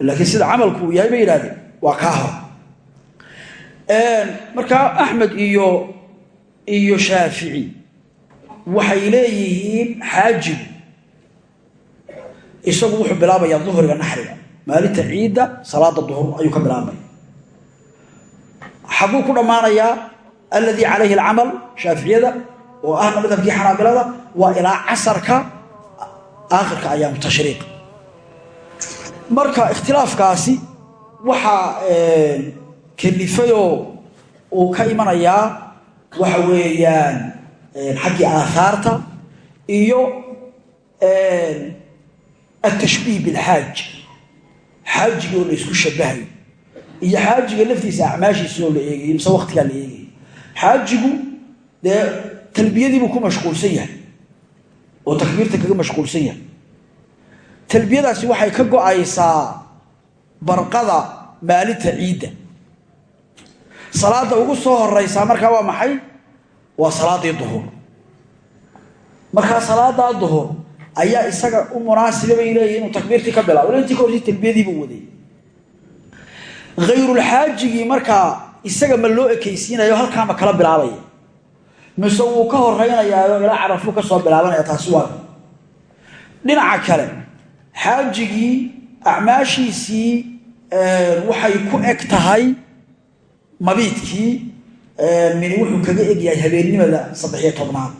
laakiin sida camalku uu yahay bay yidhahdeen waa iyo shaafici waxay leeyihiin xaajigu isagu wuxuu bilaabayaa duhriga naxriga. Maalinta ciidda salaada duhur ayuu ka bilaabaya. Xaguu ku dhammaanayaa aladii calayhi alcamal shaaficiyada oo ahna madhabkii xanaabilada waa ilaa casarka aakhirka ayaamu tashriiq marka ikhtilaafkaasi waxaa kalifayoo uu ka imanayaa waxa weeyaan xaggii aahaarta iyo atashbiih bilxaaj xaajigoo la isku shabahayo iyo xaajiga laftiisa acmaashiisa oo la eegayo mise waktigaa la eegayo xaajigu dee talbiyadiibuu ku mashquulsan yahay oo takbiirta kaga mashquulsan yahay. Talbiyadaasi waxay ka go'aysaa barqada maalinta ciidda salaada ugu soo horeysaa markaa waa maxay? Waa salaadii duhur. Markaa salaadaa duhur ayaa isaga u munaasiba bay leeyihiin inuu takbiirtii ka bilaabo intii ka horsi talbiyadiibuu waday. Hayrulxaajigii markaa isaga ma loo ekaysiinayo halkaama kala bilaabaya mise wuu ka horeynayaa ilaa carafuu ka soo bilaabanaya taasi waa dhinaca kale. Xaajigii acmaashiisii waxay ku eg tahay mabiidkii mini wuxuu kaga egyahay habeennimada saddexiyo tobnaad.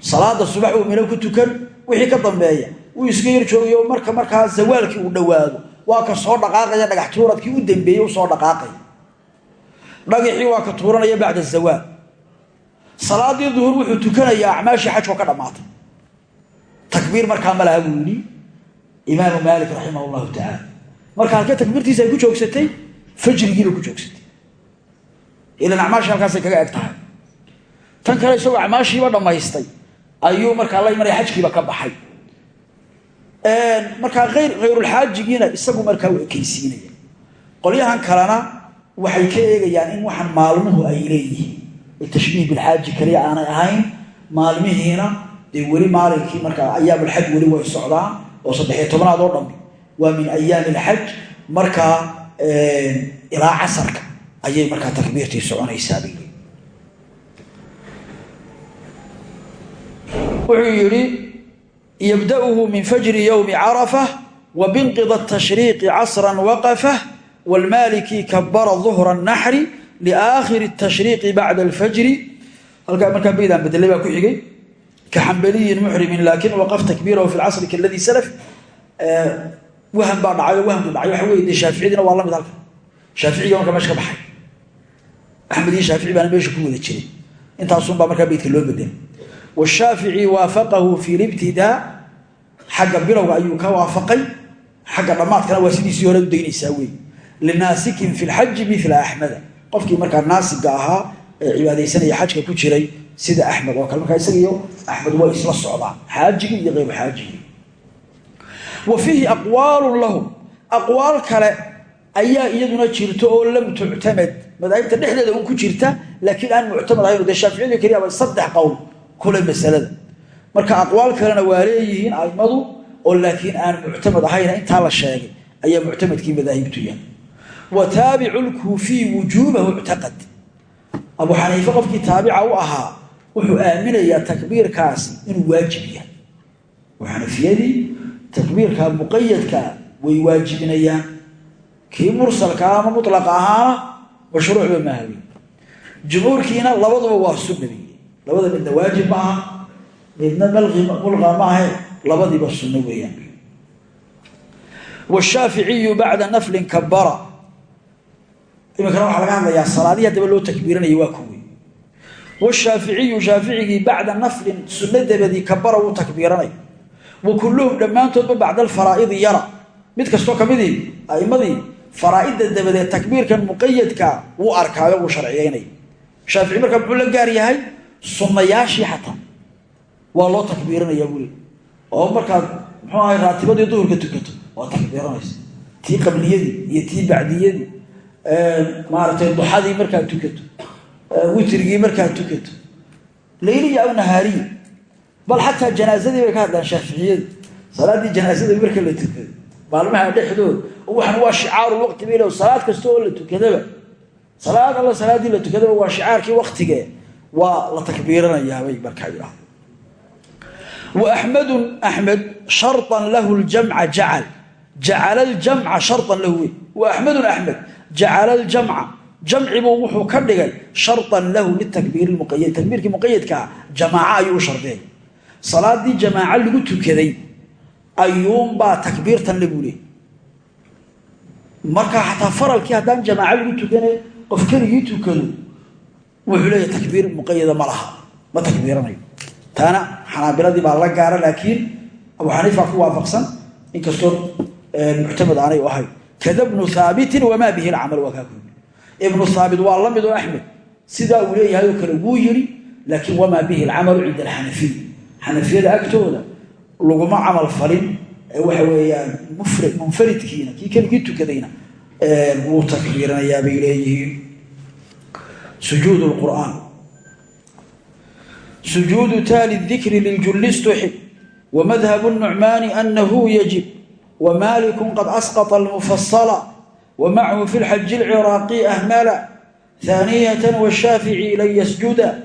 Salaada subax uu mino ku tukan wixii ka dambeeya uu iska yar joogayo marka markaa zawaalkii uu dhowaado. Waa ka soo dhaqaaqaya dhagax tuuradkii u dambeeyey u soo dhaqaaqaya dhagixii waa ka tuuranaya bacda zawaal. Salaadii duhur wuxuu tukanayaa acmaashii xajko ka dhammaatay takbiir markaa ma laha buu yidhi imaamu maalik raximah llahu tacaala marka halkee takbiirtiisa ay ku joogsatay fajrigiibay ku joogsatay ilan acmaashii halkaasay kaga eg tahay tan kale isagoo acmaashiiba dhammaystay ayuu markaa la imanaya xajkiiba ka baxay. Markaa hayrulxaajigiina isagu markaa u ekeysiinaya qolyahan kalena waxay ka eegayaan in waxaan maalmuhu ay leeyihiin. Tashbiih bilxaaji kaliya aanay ahayn maalmihiina dee weli maalinkii markaa ayaamulxaj weli way socdaan oo saddexiyo tobanaad oo dhambi waa min ayaami alxaj markaa ilaa casarka ayay markaa takbiirtii soconaysaabay wuxuu yidhi yabda'uhu min fajri yowmi carafa wa tashriiqi casran waqafa wlmaliki kabara duhra naxri liaakhiri tashriiqi bacda alfajri. Halkaa markaa beydaan bedelay baa ku xigay. Ka xambaliyin muxrimin laakin waqaf takbiirahu fi lcasri kaladii salaf eh, wahan baa dhacay oo dhacay waxa wey dee shaaficidina waa la halka. Shaaficiga marka meesha ka baxay axmed iyo shaafici baana meesha ku wada jiray intaasun baa markaa beydka loo bedelay washaafici waafaqahu fi libtidaa xagga bilowga ayuu ka waafaqay xagga dhammaadkana waa sidiisii hore u daynaysaa wey linaasikin fi lxaji mila axmeda qofkii markaa naasiga ahaa ee cibaadaysanaya xajka ku jiray sida axmed oo kale markaa isaga iyo axmed waa isla socdaan xaajigii iyo ayru ayaa iyaduna jirto oo lam tuctamad. Madaahibta dhexdeeda un ku jirta laakiin aan muctamad ahayn dee shaaficiyadu keliya saddex qowl kule masalada. Marka aqwaal kalena waa leeyihiin aimadu oo laakiin aan muctamad ahayn intaa la sheegay ayaa muctamadkii madaahibtu yahay. Wa taabicu lkuufiy wujuubahu ictaqad abu xaniife qofkii taabica u ahaa wuxuu aaminayaa takbiirkaasi inuu waajib yahay. Xanafiyadii takbiirka muqayadkaa way waajibinayaan kii mursalka ama mulaqa ahaana mashruucba maahawi jumhuurkiina labaduba waa sunnabi labada midna waajib ma aha midna mulqa maahe labadiiba sunno weeyaan. Washaaficiyu bacda naflin kabara iminkana waxaa laga hadlayaa salaadihii haddaba loo takbiiranaya waa kuwey washaaficiyu shaaficigii bacda naflin sunno dabadii kabara wuu takbiiranay. Wa kulluhum dhammaantoodba bacda alfaraa'idi yara. Mid kastoo aimadii faraa'idda dabadeed takbiirkan muqayadka wuu arkaayo wuu sharciyaynaya shaafici markaa muxuu la gaar yahay sunnayaashii xataa. Waa loo takbiirinayaa buli oo markaad muxuu ahay raatibadii duhurka tukato waa takbiiranaysa tii qabliyadii iyo tii bacdiyadii maaragtay duxadii markaad tukato witrigii markaad tukato. Layliya aw nahaariya bal xataa janaazadii bay ka hadlaan shaaficiyadu. Salaaddii janaazada marka la tukado maalmaha dhexdood waxan waa shicaaru waqti bilow salaad kasta oo la tukadaba. Salaad alla salaaddii la tukadaba waa shicaarkii waqtigee. Waa la takbiiranayaabay markaa idhaah wa axmedun axmed sharطan lahu ljamca jacal jacala ljamca sharan lahu wey. Wa axmedun axmed jacala ljamca jamcibuu wuxuu ka dhigay sharan lahu litakbiiri muqayad takbiirkii muqayadkaa ah, jamaaco ayuu u shardeeyay ayuunbaa takbiirtan le buu marka xataa faralkii haddaan jamaaco lagu qof keligii tukado wuxuu leeyahy takbiir muqayada ma laha ma takbiiranayo. Taana xanaabiladii baa la gaara laakiin abu xaniifa ku waafaqsan inkastoo muctamad aanay u ahay kada bnu haabitin wamaa bihi lcamal waa ibnu haabit waa la mid oo axmed. Sidaa uu leeyahay oo kale wuu yidhi laakiin wamaa bihi alcamalu cinda alxanafiy xanafiyada agtooda laguma camal falin waxa weeyaan munfaridkiina kii keligii tukadayna wuu takbiiranayaa bay leeyihiin sujuud qur'aan sujuudu taali dikri liljullistuxib wamadhabu nucmaani anahu yajib wamaaliku qad asqطa almufasala wamachu fi lxaji alciraaqi ahmala haaniyatan washaafici lan yasjuda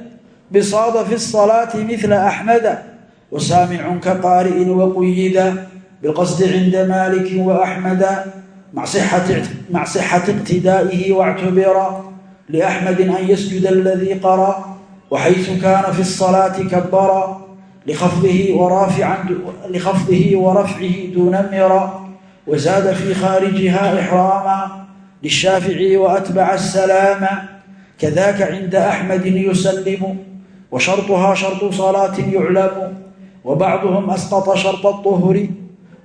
bisaada fi الصalaati mila axmada wasaamicun ka qaari'in waquyida bilqasdi cinda maliki waaxmada mac sixati iqtidaa'ihi wاctubira liaxmadi an yasjuda aladii qara waxaysu kaana fi الصalaati kabara likhafdihi warafcihi duna mira wazaada fi khaarijiha ixraama lishaafici waatbaca asalaama kadaka cinda axmedin yusallimu wa sharطuhaa sharطu salaatin yuclamu wa bacduhum asqطa sharط الطhri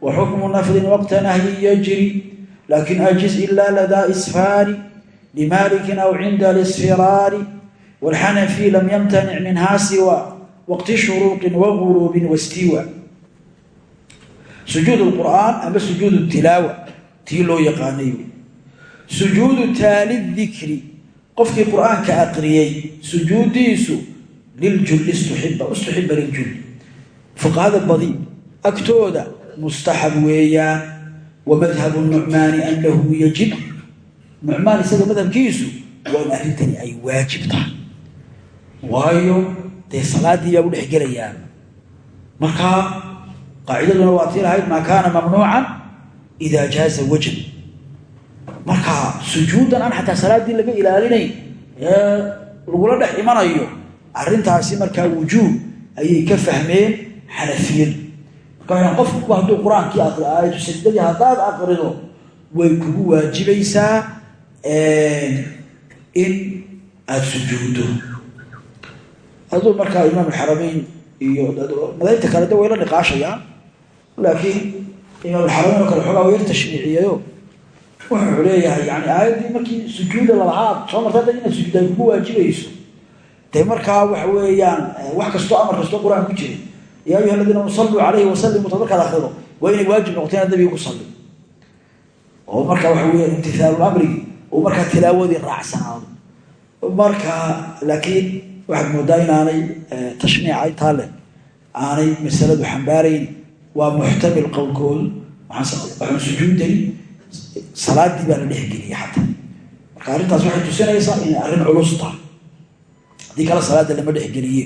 wa xukmu naflin waqta nahyi yajri lakin ajiz ila ladaa isfaari limalikin aw cinda اlsfiraari wاlxanafi lam ymtanic minha siwa waqti shuruuqin waguruubin wastiwa sujuud اqur'aan ama sujuud tilaawa tii loo yaqaanay sujuudu taali dikri qofkii qur'aanka aqriyey sujuudiisu liljulli istuxiba liljulli fuqahada badi agtooda mustaxab weeyaan wa madhabu nucmaani anahu yajib. Nucmaan isaga madhabkiisu waa in arrintani ay waajib tahay. Waayo dee salaadii baa u dhex gelayaan markaa qaacidaduna waa tii lahayd maa kaana mamnuucan ida jaaza wajab marka sujuudan aan xataa salaaddii laga ilaalinayn ee lagula dhex imanayo arrintaasi markaa wujuub ayay ka fahmeen xanafiyadu marka qofkuba hadduu qur'aankii aqri aayatu sajdadii haddaad aqrido way kugu waajibaysaa in aada sujuuddo aduu markaa imaam alxarameyn iyo madaahibta kale de way la niqaashayaan laakiin imaam alxarameyn oo kale xoogaa wa yar tashniiciyayo wuxuu leeyahay yani aayaddii markii sujuuda lalahaad soo marta da inaad sujuuda kugu waajibayso dee markaa waxa weeyaan wax kastoo amar kastoo qur'aan ku jiray yaa ayuha aladiina usalluu calayhi wasallimu ta markaad akrido waa inay waajib noqoto inaad nabiga ku salli. Oo marka waxa weya imtihaalu amrigi uu markaa tilaawadii raacsanaado marka laakiin waxaad moodaa inaanay tashniica intaa leh aanay masaladu xambaarayn waa muxtamil qowlkoodu waxaan sujuudani salaadii baa la dhexgeliyay xataa. Marka arrintaas waxay tusinaysaa inay arrin lama dhexgeliye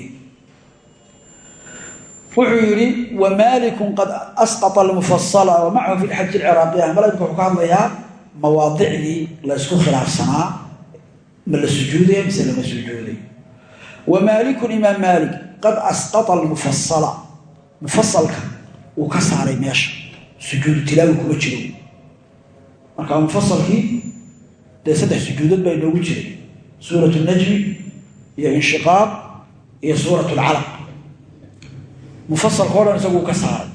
wuxuu yidhi wamalikun qad asqata almufasala wa macahu fi lxaji lciraaqi ahmaladka wuxuu ka hadlayaa mawaadicdii la ysku khilaafsanaa ma la sujuudaya mise lama sujuuday. Wamaalikun imaam maalik qad asqata almufasala mufasalka uu ka saaray meesha sujuudu tilaawi kuma jiro marka mufasalkii dee saddex sujuudood baa inoogu jiray suurat najmi iyo inshiqaaq iyo suurat lcalaq mufasalka o dhan isaguu ka saaray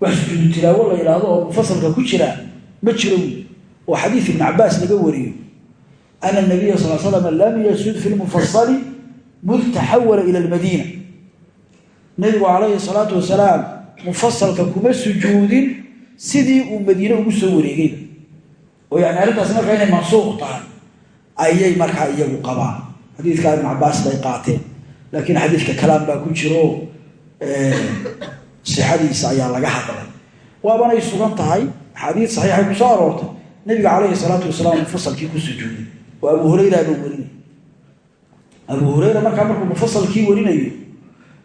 wax sujuudu tilaawo la yidhaahdo oo mufasalka ku jira ma jiro oo xadiid ibn cabaas laga wariyo ana nabiya sal slam lam yasud fi lmufasali mud taxawala ila lmadiina nabigu calayhi salaatu wasalaam mufasalka kuma sujuudin sidii uu madiine ugu soo wareegayba oo yani arrintaasi markaa inay mansuuq tahay ayay markaa iyagu qabaan. Xadiidkaa ibn cabaas bay qaateen. Laakiin xadiidka kalaam baa ku jiro sixadiisa ayaa laga hadlay. Waabanay sugan tahay xadiid saxiixay ku soo aroortay. Nabiga calayhi salaatu wasalaam mufasalkii ku sujuuday oo abu hurayra buu warinay. Abu hurayra markaa markuu mufasalkii warinayo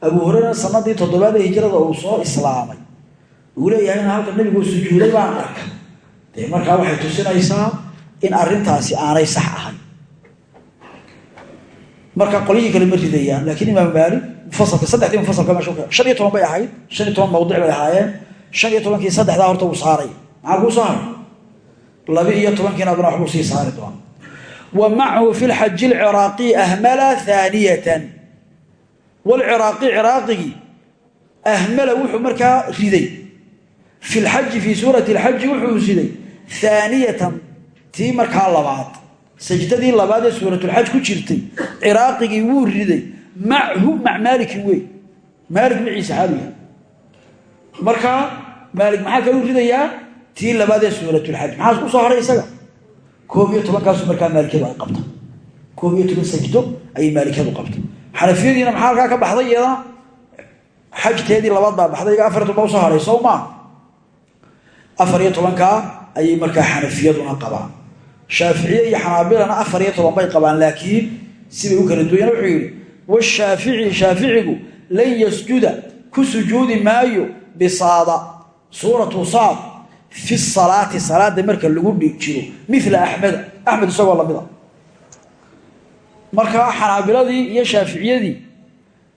abu hurayra sanadii toddobaad ee hijrada uu soo islaamay. Uu leeyahay in halka nabigu sujuuday baan arkay. Dee markaa waxay tusinaysaa in arrintaasi aanay sax ahayn. Marka qolyihii kale ma ridayaan laakiin imaam maalik mufasalka saddexdii mufasalka meesha shan iyo toban bay ahayd shan iyo toban mawdic bay ahaayeen shan iyo tobankii saddexdaa horta uu saaray maxaa kuu soo haray laba iyo tobankiina adna waxbuu sii saari doona wa macahu fi lxaji lciraaqi ahmala haaniyatan walciraaqi ciraaqigii ahmala wuxuu markaa riday fi lxaji fii suurati lxaji wuxuu riday haaniyatan tii markaa labaad sajdadii labaad ee ku jirtay ciraaqigii wuu riday machu mac maaliki wey maalik maciise xaaluya markaa maalik maxaa kaluu ridayaa tii labaad ee suuratulxaj maxaa ku soo haray isaga? Koob iyo tobankaasu markaa maalikadu ay qabta. Koob iyo toban sajdo ayay maalikadu qabta. Xanafiyadiina maxaa halkaa ka baxday iyadana xajteedii labaad baa baxday. Iga afar iyo toban u soo haray sow maa afar iyo tobankaa ayay markaa xanafiyaduna qabaan. Shaaficiye iyo xanaabilana afar iyo toban bay qabaan laakiin sibay u kala washaafici shaaficigu lan yasjuda ku sujuudi maayo bisaada suuratu saad fi salaati salaada marka lagu jiro mila axmeda axmed isagoo lamida markaa xanaabiladii iyo shaaficiyadii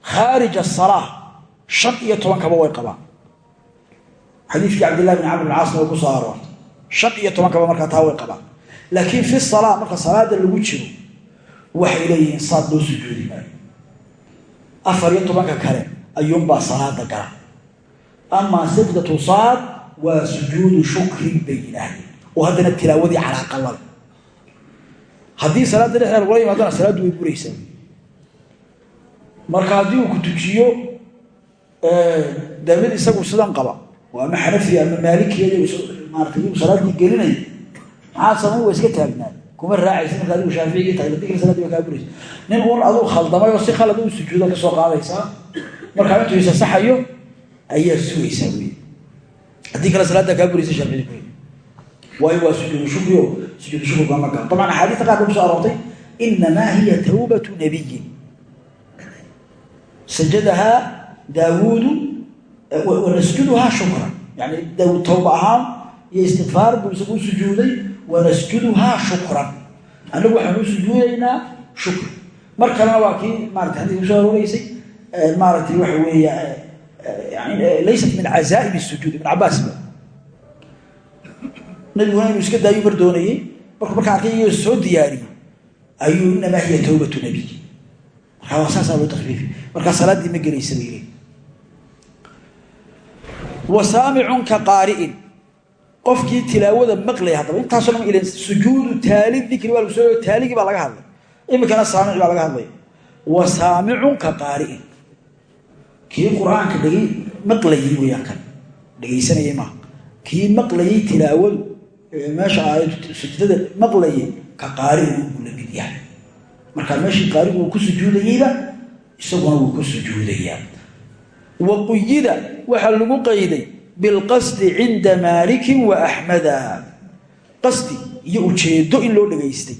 khaarij asalaa shan iyo tobankaba way qabaan xadiidkii cabdillahi bin camr caasna way ku soo aroortay shan iyo tobankaba markaa taa way qabaan laakiin fi salaa marka salaada lagu jiro waxay leeyihiin saad loo afar iyo tobanka kale ayuunbaa salaada gala. Amaa sajdatu saad waa sujuudu shukrin bay yidhaahdeen oo haddana tilaawadii calaaqalada haddii salaadda dhexdeeda lagula yimaadona salaaddu way buraysaa. Marka haddii uu ku tujiyo de mid isagu sidan qaba oo ama xanafi ama maalikiya maarata iyagu gelinaya maxaa samayn waa iska taagnaa kuma raacaysa marka adigu shaaficigii tahay ladikri salaadii waa kaa nin uun aduu khaldamay oo si khalad u sujuuda ka soo qaadaysaa markaa intuu isa saxayo ayaa sugaysaa wey haddii kale salaaddaa kaa buraysa shaaficidi ku waayo waa sujuudu shukri sujuudu shukriga ma galo dabcan axaadiista qaar ku soo aroortay inamaa hiya tawbatu nabiyin sajadahaa daawuudu wanasjuduhaa shukran. Yani daawuud tawba ahaan iyo istikfaar buu sujuuday wanasjuduhaa shukran. Anagu waxaan u sujuudaynaa shukr mar kalena waa kii maarata xadiiska ku soo arooreysay maaratay waxa yani laysat min cazaa'im sujuud. Ibn cabaas ba. Nabiguna inuu iska daayo mar doonayey markuu markaa arkay iyagoo soo diyaariyey ayuu inamaa hiya tawbatu nabiy. Markaa waa saasaa loo takfiifi. Markaa salaaddii ma gelaysa bay leeyiin wa saamicun ka qaari'in qofkii tilaawada maqlaya haddaba intaasoo dhan ilan sujuudu taali dikri waa lagu soo taaligii baa laga hadlay. Iminkana saamici baa laga hadlaya wa saamicun ka qaari'in. Kii qur'aanka dhegay maqlayay weyaan kan. Dhegaysanayay maaha kii maqlayay tilaawadu meesha aayad sujdada maqlayay ka qaari'in buu la yahay. Markaa meeshii qaarigu uu ku sujuudayeyba isaguna wuu ku sujuudayaa wa quyida waxaa lagu qayday bilqasdi cinda maalikin wa axmada qasdi iyo ujeedo in loo dhegaystay.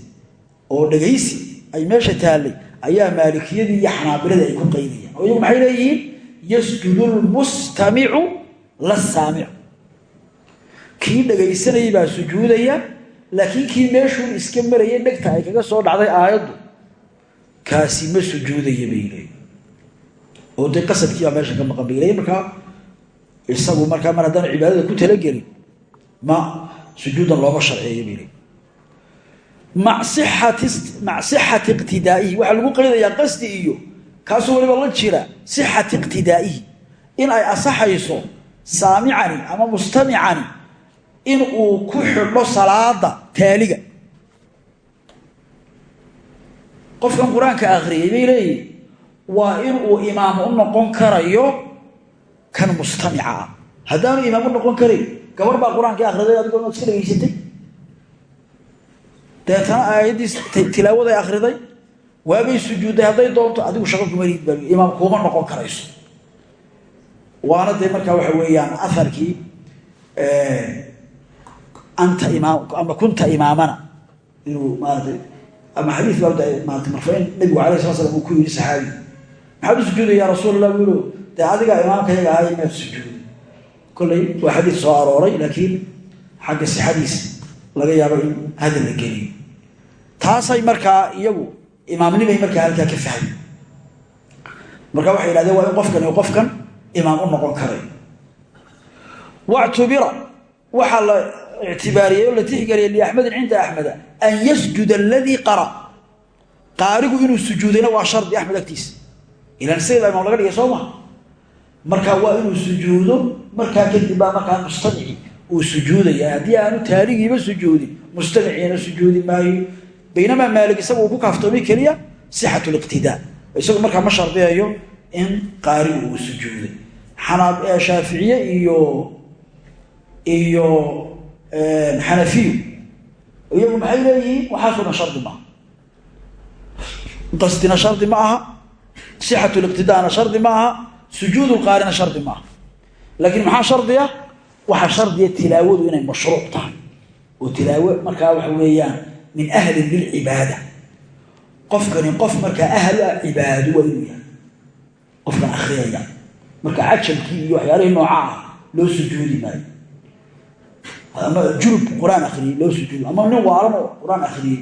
Oo dhegaysi ay meesha taallay ayaa maalikiyadii iyo xanaabiladii ay ku qaydayaan oo iyagu maxay leeyihiin? Yasjudu lmustamicu la saamicu. Kii dhegaysanayay baa sujuudaya laakiin kii meeshuu iska marayay dhegta ay kaga soo dhacday aayaddu kaasi ma sujuudaya bay leeyiin oo dee qasadkii baa meesha ka maqan bay markaa isagu markaa mar haddaan cibaadada ku talagelin ma sujuudan looma leeyiin mac sixati iqtidaa'ihi waxaa lagu qaydayaa qasdi iyo kaasoo waliba la jira sixati iqtidaa'ihi. In ay asaxayso saamicani ama mustamicani in uu ku xidho salaada taaliga. Qofkan qur'aanka akhriyay bay leeyihiin waa in uu imaam u noqon karayo kan mustamica ah haddaanu noqon karayn gabar baa qur'aankii akhriday adigoo inaad iska dhegaysatay deetana aayaddii tilaawaday akhriday waabay sujuudday hadday doonto adigu shaqo kumaliid baa imaam kuuma noqon karayso waana dee markaa waxa weeyaan aharkii anta imaam ama kunta imaamana inuu maaratay ama xadiis baa maarata marfuuin nabigu alayh sala uu ku yidhi saxaabi maxaad u sujuuday ya rasuul allah yidhi dee adigaa imaamkayaga ahay maad sujuuday kolley waa xadiis soo arooray laakiin xagga sixadiisa laga yaabo in hadal la geliyo. Taasay markaa iyagu imaamnimay markaa halkaa ka fahmi. Marka waxay yidhahdeen waa in qofkan iyo qofkan imaam u noqon karay. Wactubira waxaa la ictibaariyey oo la tixgeliyay liaxmedin cinda axmeda an yasjuda aladii qara. Qaarigu inuu sujuudayna waa shardi axmed agtiisa isaga baa imaam laga dhigay soo maha markaa waa inuu sujuudo markaa kadib baa markaa mustamici. Uu sujuudaya haddii aanu taaligiiba sujuudin mustamiciina sujuudi maayo. Baynamaa maalik isaga uu ku kaaftoomay keliya sixatu liqtidaa isagu markaa ma shardiyayo in qaarigu uu sujuuday. Shaaficiye iyo iyo xanafiyu iyagu maxay leeyihiin? Waxaasoo dhan shardi maaha qasdina shardi ma aha. Sixatu liqtidaana shardi ma aha sujuud lqaarina shardi maaha. Laakiin maxaa shardiya? Waxaa shardiya tilaawadu inay mashruuc tahay. Oo tilaawo markaa waxa weeyaan min ahlin lilcibaada qofkani qof markaa ahlu ah cibaado waa inuu yahay. Qofkan akriyaya marka cajalkii iyo waxyaalihii nooca ah loo sujuudi maayo. Ama junub qur'aan akriyey loo sujuudi ama nin waalan oo qur'aan akriyey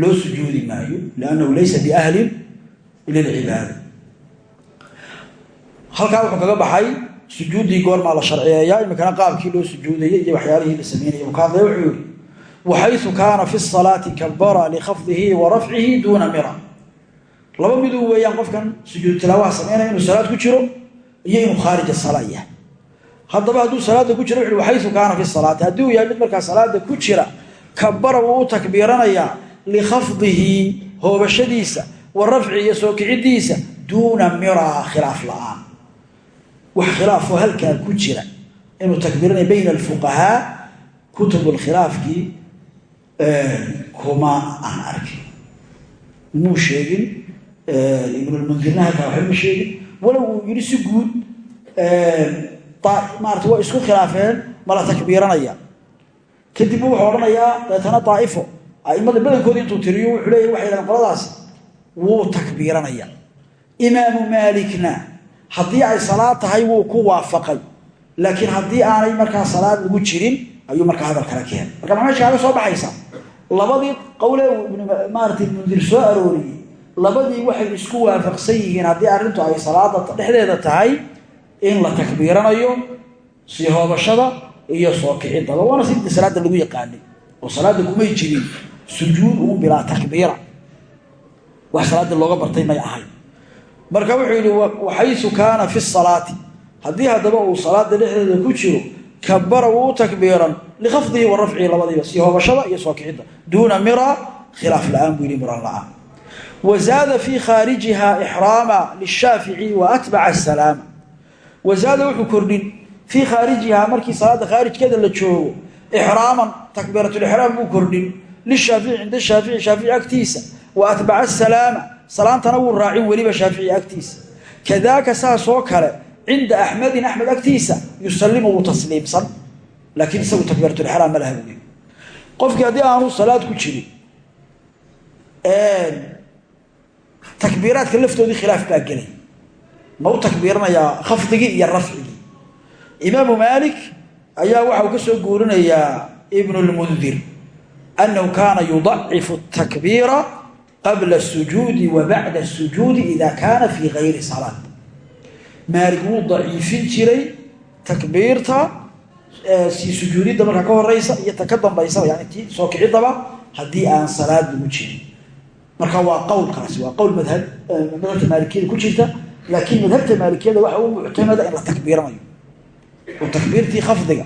loo sujuudi maayo. Liannahu laysa biahlin lilcibaada halkaa wuxuu kaga baxay sujuuddii goormaa la sharciyeeyaa iminkana qaabkii loo sujuudayay iyo waxyaalihii la sameynaya mukaadaya wuxuu yihi waxayu kaana fi salaati kabara likhafdihi wa rafcihi duuna mira. Laba miduu weeyaan qofkan sujuudu tilaawaha samaynaya inuu salaad ku jiro iyo inuu khaarija salaa yahay. Haddaba hadduu salaada ku jiro wuxu waxayu kaana fi salaati haddii uu yahay mid markaa salaada ku jira kabara wuu u takbiiranayaa likhafdihi hoobashadiisa wa rafci kicidiisa duuna mira wax khilaafoo halkaa ku jira inuu takbiiranaya bayna alfuqahaa kutubulkhilaafkii kuma aan arkin muu sheegin ibnulmundirna halkaa waxba ma sheegin walow uu yidhi si guud maarata waa isku khilaafeen mala takbiiranaya kadib wuxuu odhanayaa deetana daa'ifo aimada badankoodi intuu tiriyo wuxuu leeya waxay yidhahdeen qoladaasi wuu takbiiranaya imaamu maalikna haddii ay salaad tahay wuu ku waafaqay. Laakiin haddii aanay markaa salaad lagu jirin ayuu markaa hadal kala keenay marka ma meesha kaga soo baxaysa. Labadii qowlee maarata mundir soo arooriyey labadii waxay isku waafaqsan yihiin haddii arrintu ay salaada dhexdeeda tahay in la takbiiranayo sii hoobashada iyo soo kicidaba waana sidii salaada lagu yaqaanay oo salaada kumay jirin sujuud uun bilaa takbiira. Wax salaada looga bartay may ahayn marka wuxuu yidhi waxaysu kaana fi salaati. Haddii haddaba uu salaada dhexdeeda ku jiro kabara wuu u takbiiran likhafdihi wa rafcihi labadiiba sii hoobashada iyo soo kicidda duuna mira khilaaf la'aan buu yidhi la'aan. Wa zaada fii khaarijiha ixraama lishaafici wa atbaca asalaama wa zaada wuxuu kordhin fii khaarijihaa markii salaada khaarijkeeda la joogo ixraaman takbiiratulixraam buu kordhin lishaafici cinda shaafici shaafici agtiisa wa atbaca asalaama salaantana wuu raacin weliba shaafici agtiisa. Kadaaka saasoo kale cinda axmedin axmed agtiisa yusalimu wuu tasliimsan. Laakiin isagu takbiiratulixraam ma laha qofkii haddii aanu salaad ku jirin takbiiraadka laftoodii khilaaf baa gelay. Ma u takbiiranayaa khafdigii iyo rafcigii imaamu maalik ayaa waxa ka soo guurinayaa ibnu lmundir annahu kaana yudacifu takbiira qabla sujuudi wa bacda sujuudi ida kaana fii gayri salaat maalik wuu daciifin jiray takbiirta sii sujuudidda markaa ka horeysa iyo ta ka dambaysaba yani tii soo kicidaba haddii aan salaad lagu jirin marka waa qowlkaasi waa qowl madhab madhabta maalikiyada ku jirta laakiin madhabta maalikiyada waxa u muctamada in la takbiiranayo oo takbiirtii khafdiga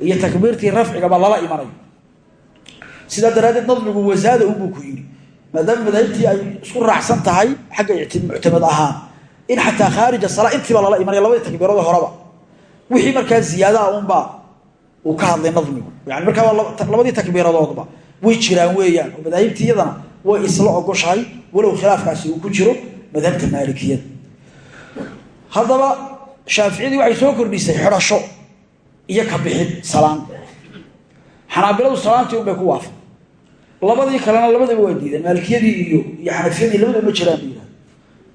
iyo takbiirtii rafcigaba lala imanayo sidaa daraaddeed maadaama madhabtii ay isku raacsan tahay xagga muctamad ahaan. In xataa khaarija salaa intiiba lala imanaya labadii takbiirada horeba. Wixii markaa ziyaadaha unbaa uu ka hadlay nadmigu. Yani markaa labadii takbiiradoodba. Way jiraan weeyaan oo madaahibtii way isla ogoshahay walow khilaafkaasi uu ku jiro madhabta maalikiyada. Haddaba shaaficiyadii waxay soo kordhisay xidhasho iyo ka bixin salaan xanaabiladu salaantii unbay ku waafaq labadii kalena labadaba waa diideen maalikiyadii iyo iyo xanafiyadii labadaba ma jiraan bay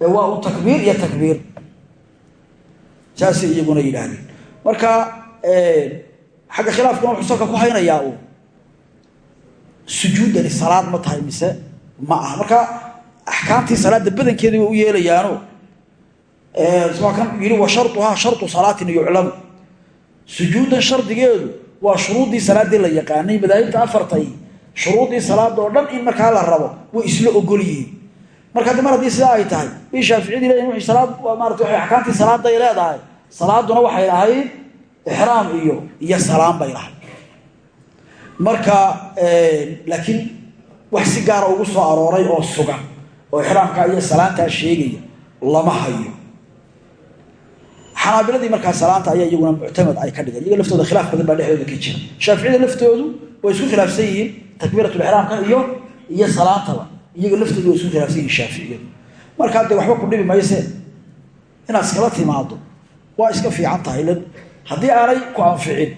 ee waa un takbiir iyo takbiir. Saasay iyaguna yidhaahdeen. Marka xagga khilaafkana wuxuu ku haynayaa uu sujuudani salaad ma tahay mise ma aha. Marka axkaamtii salaadda badankeedii way u yeelayaano waa kan yidhi wa sharuhaa sharu salaatin yuclamu sujuuddan shardigeedu waa shuruuddii salaaddii la yaqaanay madaahibta afartay shuruuddii salaada oo dhan in markaa la rabo way isla ogol yihiin. Marka haddi mar haddii sidaa ay tahay bay shaaficiyadii leeyihiin salaad maarata waxay axkaamtii salaadday leedahay. Salaaduna waxay lahayd ixraam iyo iyo salaam bay lahayd. Marka laakiin wax si gaara ugu soo arooray oo sugan oo ixraamkaa iyo salaantaa sheegaya lama hayo xanaabiladii markaa salaanta ayaa iyaguna muctamad ay ka dhigeen. Iyaga laftooda khilaaf badan baa dhexdooda ka jira. Shaaficiyada laftoodu way isku khilaafsan yihiin takbiiratulixraamka iyo iyo salaantaba iyaga laftoodu way isku khilaafsan yihiin shaaficiyadu. Markaa dee waxba ku dhibi mayse inaad iskala timaado waa iska fiican tahay haddii aanay ku anficin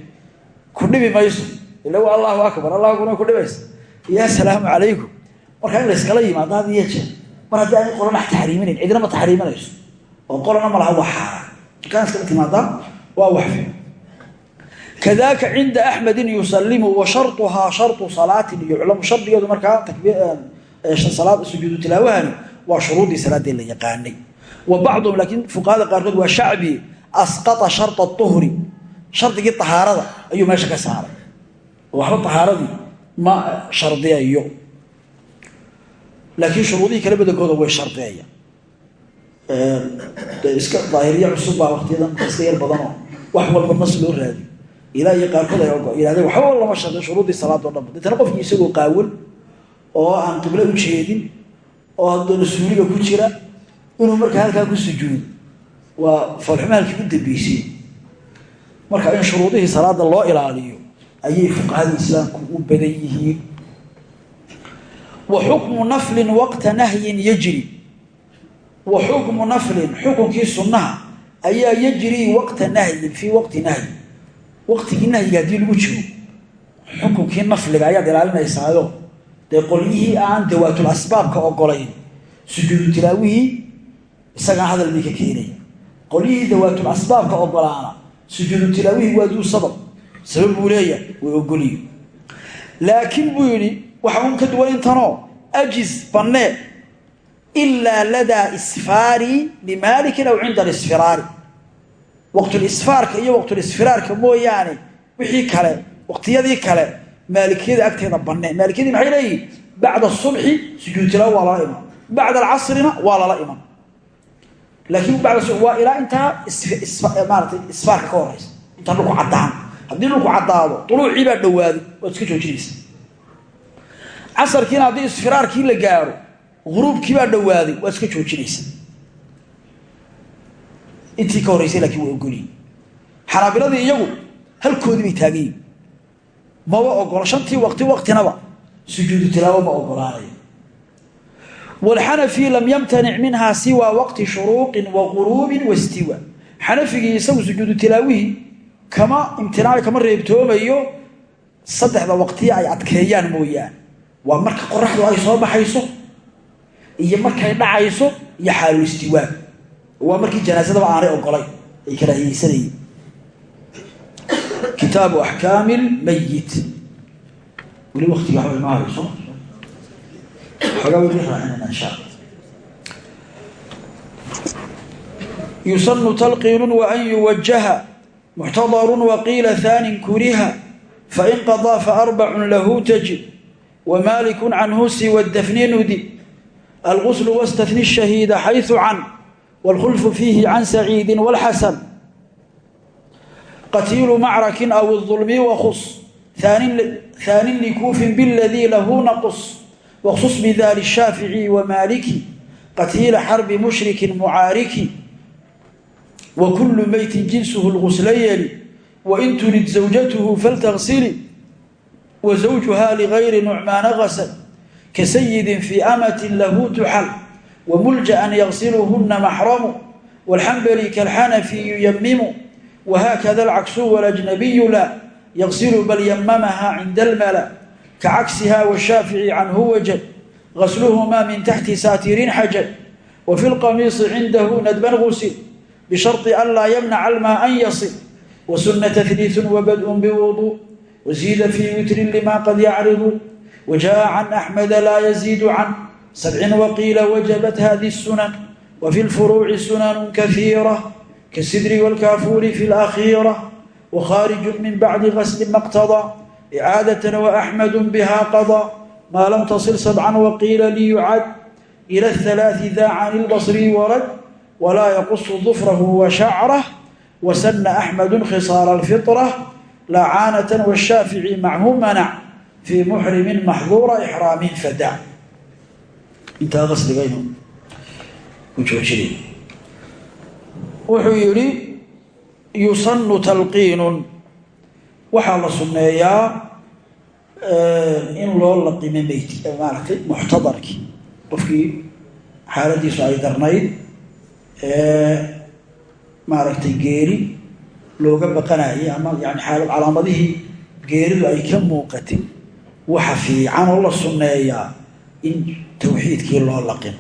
ku dhibi mayso. Ila waa allahu akbar allah kuna ku dhibaysa. Iyo assalaamu calaykum markaa in la yskala yimaado had jeer mar haddii aanay qolana taxriiminayn cidina ma taxriiminayso. Oo qolana ma laha waa xaaraan markaa iskala timaadaa waa wax fiican kadaaka cinda axmedin yusalimu wa sharuhaa sharu salaatin yuclamu. Shardigeedu markaa sujuudu tilaawahani waa shuruudii salaaddii la yaqaanay. Wa bacduhum laakiin fuqahada qaarkood waa shacbi asqata sharta uhri shardigii ahaarada ayuu meesha ka saaray. Waxba ahaaradii ma shardiyayo. Laakiin shuruudihii kale badankooda way shardiyayan iska daahiriya cusub baa waktiyadan iska yar badanoo wax walba nas loo raadiyo ilaa iyo qaarkood ay yidhahdeen waxba lama shardiyo shuruuddii salaado dhanba. Deetana qofkii isagoo qaawan oo aan qiblo u jeedin oo haddana suuliga ku jira inuu markaa halkaa ku sujuudo waa foolxumaalkii u dambeysay. Marka in shuruudihii salaada loo ilaaliyo ayay fuqahada islaamku u badan yihiin. Wa xukmu naflin waqta nahyin yajri wa xukmu naflin xukunkii sunnaha ayaa yajrii waqta nahyin fii waqti nahyi. Waqtigii nahyiga haddii lagu jiro xukunkii nafliga ayaad ilaalinaysaayo dee qolyihii aan dawaatul asbaabka ogolayn sujuudu tilaawihii isagaan hadal bay ka keenaya qolyihii dawaatul asbaabka ogolaana sujuudu tilaawihii waa duu sabab. Sabab buu leeyahay way ogoliyo. Laakiin buu yidhi waxa uun ka duwan intanoo ajiz bannee ilaa ladaa isfaari limaalikin aw cinda alisfiraari waqtulisfaarka iyo waqtulisfiraarka mooyaane wixii kale waqtiyadii kale maalikiyada agteeda bannee maalikiyadii maxay leeyihiin bacda subxi sujuudu tilaawo waa lala iman bacda alcasrina waa lala iman laakiin bacda waa ilaa intaa maaratay isfaarka ka horeysa intaa dhulku caddaan haddii dhulku caddaado duluucii baa dhowaaday waad iska joojinaysa casarkiina haddii isfiraarkii la gaaro huruubkii baa dhowaaday waad iska joojinaysa intii ka horreysay laakiin waa ogoliyin xanaabiladii iyagu halkoodii bay taagan yihiin maba ogolo shantii waqti waqtinaba sujuudu tilaawo ma ogolaanayo wlxanafi lam yamtanic minha siwa waqti shuruuqin wa quruubin wastiwa xanafigii isagu sujuudu tilaawihii kama imtinaaci kama reebtoomayo saddexda waqtiya ay adkeeyaan mooyaane waa marka qoraxdu ay soo baxayso iyo markay dhacayso iyo xaalu istiwaa waa markii janaasadaba aanay ogolay ay karaahiyeysanayeen kitaabu axkaami lmayit weli waqtiga waxba inoo hayso. Yusanu talqiinu waan yuwajaha muxtadaru waqiila hanin kuriha fain qadaa faarbacun lahu tajib wamaliku canhu siwa dafni nudi alguslu wastahni shahiida xayثu can wاlkhulfu fiihi can saciidi wاlxasan qatiilu macrakin aw الظulmi wakus hanin likuufin bاladii lahu naqus wksus bidali shaafici wamaaliki qatiila xarbi mushrikin mucaariki wa kulu meytin jinsuhu lgusla yeli wain turid zawjatuhu faltagsili wa zawjuha ligayri nucmaana gasal ka sayidin fii amatin lahu tuxal wamulja-an yagsiluhuna maxramu wاlxambali kalxanafiyu yamimu wahakada alcaksu walajnabiyu la yagsilu bal yamamaha cinda almala kacagsiha washaafici canhu wajad gasluhumaa min taxti saatirin xajad wa fi lqamiisi cindahu nadban gusil bisharطi an laa yamnaca almaa an yasil wa suna tahliiثu wabadءun biwuضu waziida fii witrin lima qad yacridu wajaءa can axmeda laa yaziidu can sabcin waqiila wajabat hadi الsunan wa fi lfuruuci sunanu kahiira kasidri wاlkaafuuri fi اlأkhiira wakhaariju min bacdi gasli maqtadaa icaadatan waaxmadu biha qadaa maa lam tasil sabcan waqiila liyucad ila ahalaaثi daa can اlbasri warad walaa yaqusu dufrahu wa shacrah wasana axmedu khisaara اlfiطrة lacaanatan washaafici machu manac fii muxrimin maxduura ixraamin fadac intaa qasligaynu ku joojinay wuxuu yidhi yusanu talqiinun waxaa la sunneeyaa in loo laqimo meyti maaragtay muxtadarkii qofkii xaaladiisu ay darnayd maaragtay geeri looga baqanayay ama yani xaalad calaamadihii geeridu ay ka muuqatay waxa fiican oo la sunneeyaa in tawxiidkii loo laqimo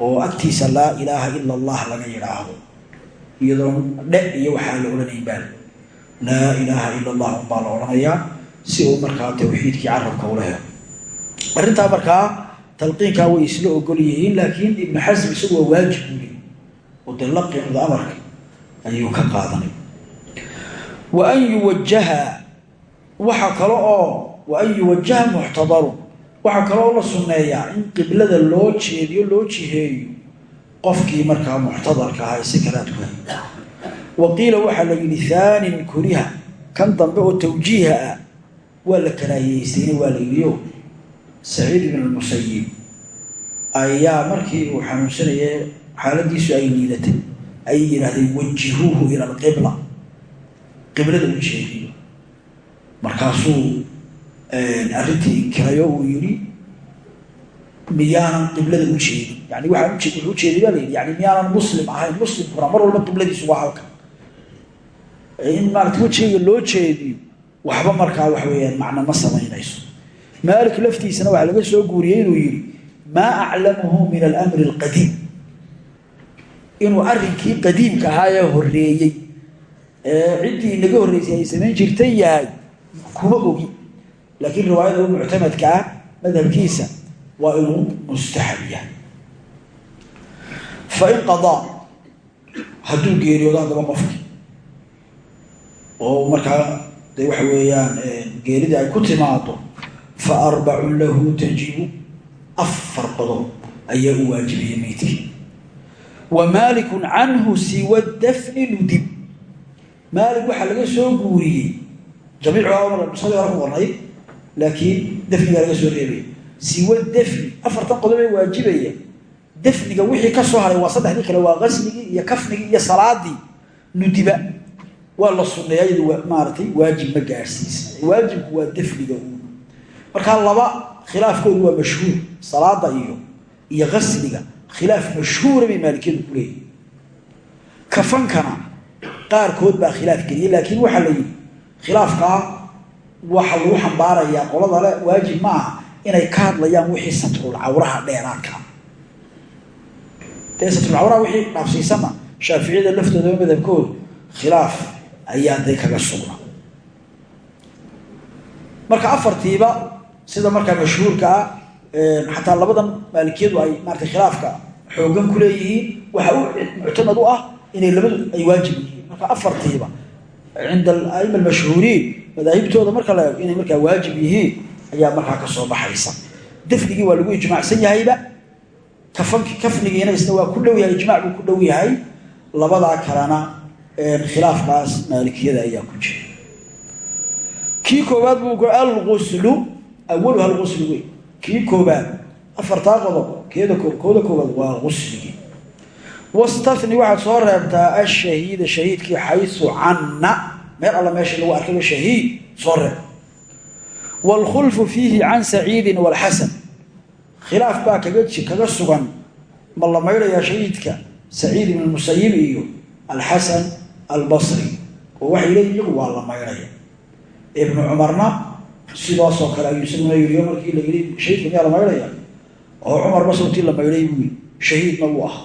oo agtiisa laa ilaaha ila allah laga yidhaahdo iyadoon dhe iyo waxaa la odhanayn baa laa ilaaha ila allah unbaa la odhanayaa si uu markaa tawxiidkii carabka ula helo arrintaa markaa talqiinkaa way isla ogol yihiin laakiin ibnu xasm isagu waa waajib buu leey oo dee laqimda amarka ayuu ka qaadanay. Wa an yuwajaha waxa kale oo wa an yuwajaha muxtadarun waxaa kaloo la sunneeyaa in qiblada loo jeediyo loo jiheeyo qofkii markaa muxtadarka ahaa sakaraadku hay wa qiila waxaa la yidhi thaanin kuriha kan dambe oo tawjiiha ah. Waa la karaahiyeystayna waa la yidhio saciid ibn almusayib ayaa markii uu xanuunsanaya xaaladiisu ay liidatay ayay yidhahdeen wajihuuhu ila alqibla. Qiblada u jeediyo. Markaasuu arrintii inkirayo uu yidhi miyaanan qiblada u jeedin. Yani waaa wuxuu ujeeday baa la yidhi yani miyaanan muslim ahayn muslimkuna mar walba qibladiisu waa halka in maarata wejigayga loo jeediyo waxba markaa wax weeyaan macno ma samaynayso. Maalik laftiisana waxaa laga soo guuriyey inuu yidhi maa aclamuhu min alamri alqadiim. Inuu arrinkii qadiimka ahaa ee horeeyey ee ciddii inaga horreysay ay samayn jirtay yahay kuma ogi laakiin riwaayada u muctamadka ah madhabkiisa waa inuu mustaxab yahay fain qadaa hadduu geeriyoodo haddaba qofki. Oo markaa de waxa weeyaan geeridii ay ku timaado fa arbacun lahu tajibu afar qodob ayaa u waajibaya meydkii. Wa maalikun canhu siwa dafni nudib maalik waxaa laga soo guuriyey. Jamiicusadii hore ku qornayd laakiin dafnigaa laga soo reebaya siwa dafni afartan qodob ee waajibaya dafniga wixii ka soo haray waa saddexdii kale waa qasligii iyo kafnigii iyo salaadii. Nudiba waa la sunneeya iyadu maaratay waajib ma gaadhsiisa waajibku waa dafniga uun markaa laba khilaafkoodu waa mashhuur salaada iyo iyo qasliga khilaaf mashhuura bay maalikiyadu ku leeyihiin kafankana qaarkood baa khilaaf geliyay laakiin waxaa la yidhi khilaafkaa waxa lagu xambaarayaa qolada le waajib ma aha inay ka hadlayaan wixii satrul cawraha dheeraadkaa dee satrul cawraha wixii dhaafsiisana shaaficiyada laftooda madhabkooda khilaaf ayaa day kaga sugna marka afartiiba sida markaa mashhuurka ah xataa labadan maalikiyadu ay maarata khilaafka xoogan ku leeyihiin waxa u muctamad u ah inay labadu ay waajib yihiin. Marka afartiiba cinda aima almashhuuriin madaahibtooda marka la eego inay markaa waajib yihiin ayaa markaa ka soo baxaysa. Dafnigii waa lagu ijmaacsan yahayba. Kafnigiina isna waa ku dhow yahay ijmac buu ku dhow yahay. Labadaa kalena khilaafkaas maalikiyada ayaa ku jira. Kii koowaad buu alguslu awaluha alguslu wey kii koobaad afartaa qodob keeda kooda koobaad waa gusligii wastani waxaad soo reebtaa ashahiida shahiidkii xaysu canna meel alla meesha lagu arkayba shahiid soo reeb. Waalkhulfu fiihi can saciidin waalxasan khilaaf baa kaga sugan ma la maydhayaa shahiidka saciid ibn musayib iyo alxasan albasri oo waxay leeyiin iyagu waa la maydhaya ibnu cumarna sidaasoo kale ayuu isaguna yiriyo markii la la maydhaya oo cumar basawtii la maydhay buu shahiidna wuu ah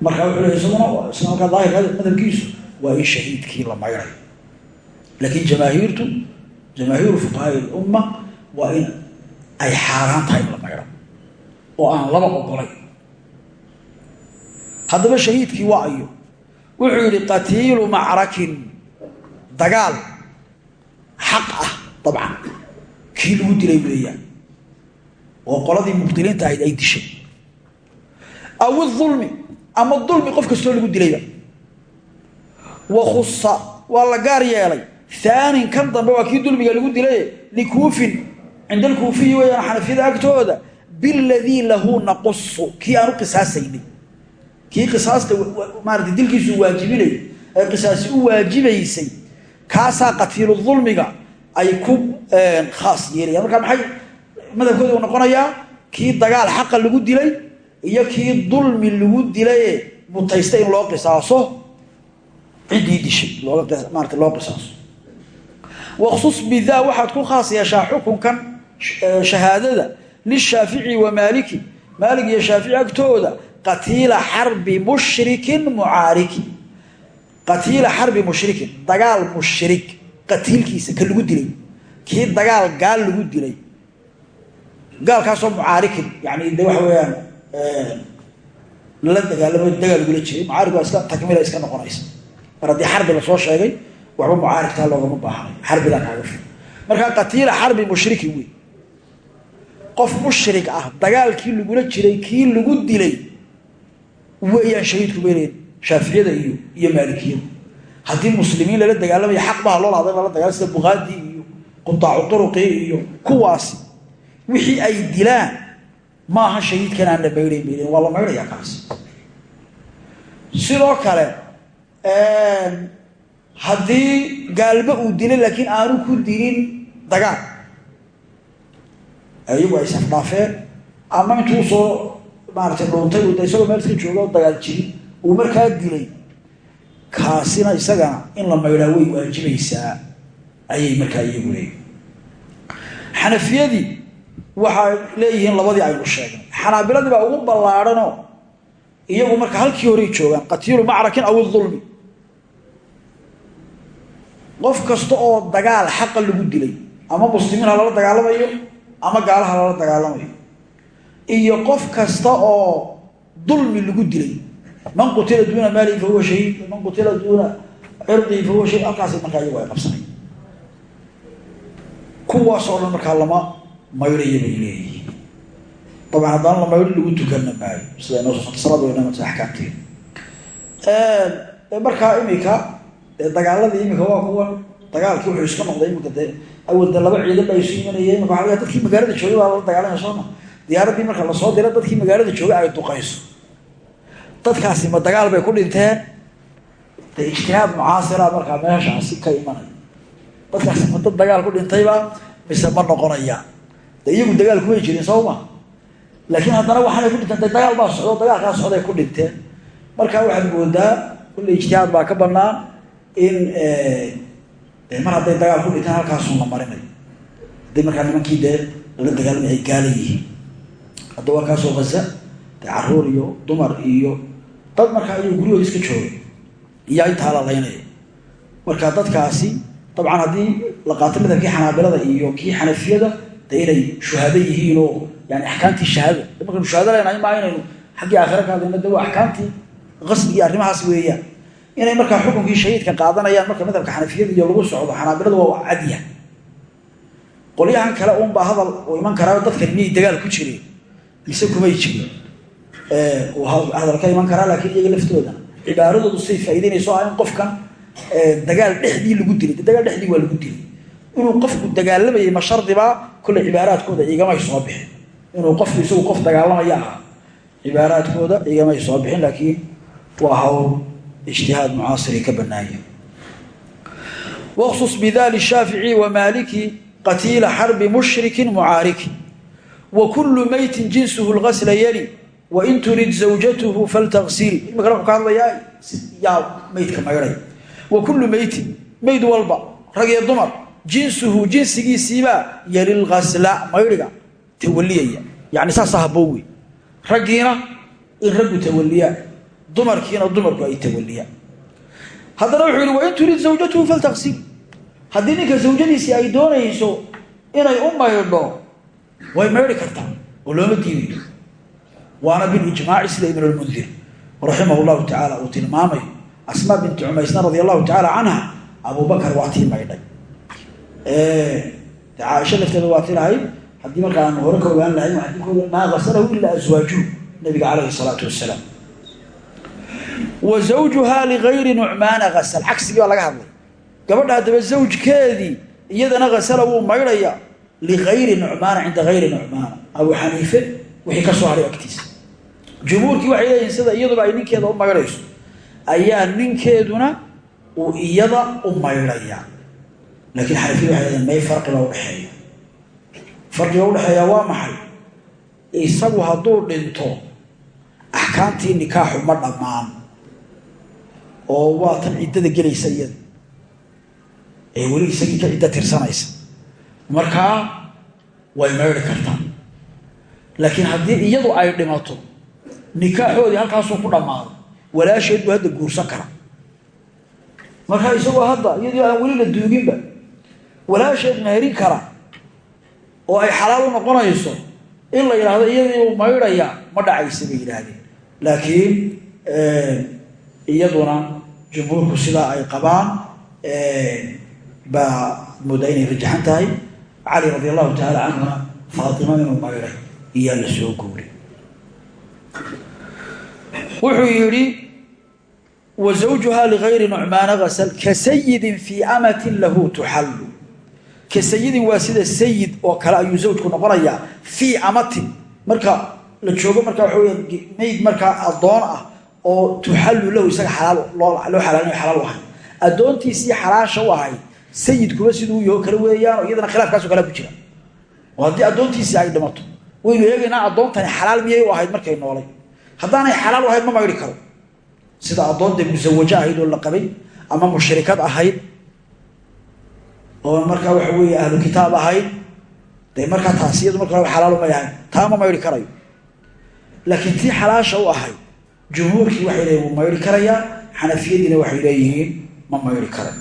markaa wuxuu leey isaguna isla daahirka madhabkiisu waa in shahiidkii la maydhayo laakiin jamaahiirtu jamaahiiru fuqahaai lumma waa in ay xaaraan tahay in la maydho oo aan laba ogolay haddaba shahiidkii waa ayo wuxuu yidhi qatiilu macrakin dagaal xaq ah dabcan. Kii lagu dilay weeyaan. Oo qoladii mubdiliinta ahayd ay dishay. Aw iulmi ama dulmi qof kastoo lagu dilayba wa khusa waa la gaar yeelay. Aanin kan dambe waa kii dulmiga lagu dilay likuufin. Cinda alkuufiyi weyaan xanafiyada agtooda. Biladii lahu naqusu kii aan u qisaasaynay kii qisaasta maarata dilkiisu waajibinay ee qisaasi u waajibaysay kaasaa qatiilu dulmiga ay ku khaas yeelayaan markaa maxay madhabkooda uu noqonayaa kii dagaal xaqa lagu dilay iyo kii dulmi lagu dilaye mutaysta in loo qisaaso ciddii dishay maarata loo qisaaso waqsus bidaa waxaad ku khaas yeeshaa xukunkan shahaadada lishaafici wa maaliki. Maalik iyo shaafici agtooda qatiila xarbi mushrikin mucaariki. Qatiila xarbi mushrikin dagaal mushrik qatiilkiisa ka lagu dilay. Kii dagaal gaal lagu dilay. Gaalkaasoo mucaarikin yani de waxa weeyaan la dagaalamo dagaal lagula jiray. Mucaarig waa iska takmila iska noqonaysa mar haddii xarbi la soo sheegay waxba mucaarigtaa loogama baahnayo xarbigaa kaaga fi markaa qatiila xarbi mushriki wey qof mushrik ah dagaalkii lagula jiray kii lagu dilay weeyaan shahiidku bayleyn shaaficiyada iyo iyo maalikiyada. Haddii muslimiin lala dagaalamaya xaq loo lahda in lala dagaalama sida bukaadi iyo qutaacu turuqii iyo kuwaasi. Wixii ay dilaan maaha shahiidkan aan la maydhayn bayleyn waa la maydhayaa kaas sidoo kale haddii gaalba uu dilay laakiin aanu ku dilin dagaal. Iyagu ay safdhaafeen ama intuu soo maaratay dhuuntay isagoo meel iska jooga oo dagaal jirin uu markaa dilay kaasina isagana in la maydhaa way waajibaysaa ayay markaa iyagu leeyihiin xanafiyadii waxay leeyihiin labadii aynu sheegnay. Xanaabiladii baa ugu ballaadhanoo iyagu marka halkii horey joogaan qatiilu macrakin aw idulmi qof kasta oo dagaal xaqa lagu dilay ama muslimiin ha lala dagaalamayo ama gaalaha lala dagaalamayo. Iyo qof kasta oo dulmi lagu dilay man qutila duuna maalihi fahuwa shahiid man qutila duuna cirdihi fahuwa shahiid halkaasi markaa iyagu ay qabsanay kuwaasoo dhan markaa lama maydhaya bay leeyihiin. Dabcan haddana la maydho lagu tukanna maayo sida inoo soo salaadnamata axkaamteeda markaa imika dee dagaaladii imika waa kuwan dagaalkii wuxuu iska noqday imika dee awal dee laba ciidan baa isu imanaya imika waa dadkii magaalada joogay baa lala dagaalamaya sooma diyaaraddii marka la soo dira dadkii magaalada joogay ay duqayso. Dadkaasi ma dagaal bay ku dhinteen? Dee ijtihaad mucaasira markaa meeshaasi ka imanaya. Dadkaasi ma dad dagaal ku dhintayba mise ma noqonaya? De iyagu dagaal kumay jirin sooma laakiin haddana waxaanay ku dhinteen de dagaal baa socdo dagaalkaa socday ku dhinteen. Marka waxaad moodaa kulle ijtihaad baa ka banaan in mar hadday dagaal ku dhinteen halkaasun la marinayo hadday markaa nimankii dee lala dagaalamay ay gaala yihiin. Hadda waa kaasoo haza dee carruur iyo dumar iyo dad markaa ayuu guryahooda iska joogay. Iyaa intaa la laynaya marka dadkaasi dabcan haddii la qaato madhabkii xanaabilada iyo kii xanafiyada de inay shuhaado yihiin oo yani axkaamtii shahaada. Markaynu shuhado leenahay maa inaynu xaggii aakhira ka hadlayno de waa axkaamtii qasbigii arrimahaas weeyaan inay markaa xukunkii shahiidka qaadanayaan marka madhabka xanafiyada iyo lagu socdo xanaabilada waa cadya qolyahan kale uunbaa hadal uu iman karaa dadkan miyay dagaal ku jireen mise kumay jirin hadal ka iman karaa laakiin iyaga laftooda. Cibaaradoodu say faa'idaynayso ah in qofkan dagaal dhexdii lagu dilay dagaal dhexdii waa lagu dilay. Inuu qofku dagaalamayay ma shardibaa cibaaraadkooda igamay soo bixin. Inuu qofku isagu qof dagaalamaya ah cibaaraadkooda igamay soo bixin laakiin waa hawl ijtihaad mucaasiri ka banaanya waqsus bidali shaafici wa maaliki qatiila xarbi mushrikin mucaariki wa kullu meytin jinsuhu lgasla yali wain turid zawjatuhu faltagsili imikana wuxuu ka hadlayaa yaa meydka maydhay wa kullu meytin meyd walba rag iyo dumar jinsuhu jinsigiisiibaa yalilgasla maydhiga tawaliyaya yani saasa haboon wey raggiina in raggu tawaliyaan dumarkiina dumarku ay tawaliyaan haddana wuxuu yihi wain turid zawjatuhu faltagsil haddii ninka zawjadiisii ay doonayso inay u maydho way maydhi kartaa oo looma diidayo. Waana bilijmaaci sida ibn lmundir raximah llahu tacaala uu tilmaamayo asmaa binti cumaysna radi allahu tacaala canha abubakar waa tii maydhay. Caaisha lafteeda waa ti lahayd. Haddii marka aanu hore ka ogaan lahayn xadiikooda maa gasalahu ilaa aswaajuhu nabiga calayhi salaatu wasalaam wa zawjuhaa ligayri nucmaana asal cagsigii baa laga hadlay. Gabadha haddaba zawjkeedii iyadana hasala wuu maydhaya ligayri nucmaana cinda gayri nucmaana abu xaniife wixii ka soo haray agtiisa. Jumhuurkii waxay leeyihiin sida iyaduba ay ninkeeda u maydhayso ayaa ninkeeduna uu iyada u maydhaya laakiin xanafiyadu waxay leeyihiin may farqiba udhexeeya farqiga udhexeeya waa maxay? Isagu hadduu dhinto axkaamtii nikaaxu ma dhammaan oo waa tan ciddada gelaysa iyada. Ee weli isagii ka ciddo tirsanaysa. Markaa way maydhi kartaa laakiin haddii iyadu ay dhimato nikaaxoodii halkaasuu ku dhammaado walaasheed buu hadda guursan kara. Markaa isagoo hadda iyadii aan weli la duuginba walaasheed meherin kara oo ay xalaal u noqonayso in la yidhaahdo iyadii uu maydhaya ma dhacaysa bay yidhaahdeen. Laakiin iyaduna jumhuurku sidaa ay qabaan baa moodaa inay rajaxan tahay. Cali radi allahu tacaala canhuna faatima inuu maydhay iyaa la soo guuray. Wuxuu yidhi wa ligayri nucmaana gasal ka sayidin fii amatin lahu tuxallu ka sayidin waa sida sayid oo kale ayuu zawjku noqonayaa fii amatin. Marka la joogo markaa waxa weya mayd markaa addoon ah oo tuxallu lahu isaga loo xalaalinayo xalaal u ahay. Xalaasha u ahayd sayidkuba siduu yaho kale weeyaan oo iyadana khilaafkaaso kalea ku jira. Oo haddii addoontiisii ay dhimato waynu eegaynaa addoontani xalaal miyay u ahayd markay noolay. Haddaanay xalaal u ahayd ma maydhi karo. Sida addoon dee musawajo ahayd oo la qabay ama mushrikad ahayd oo markaa waxa weeye ahlu kitaab ahayd dee markaa taasi iyadu marka xalaal may ahayd taa ma maydhi karayo. Laakiin tii xalaasha u ahayd jumhuurkii waxay leeyihiin wuu maydhi karayaa xanafiyadiina waxay leeyihiin ma maydhi karayo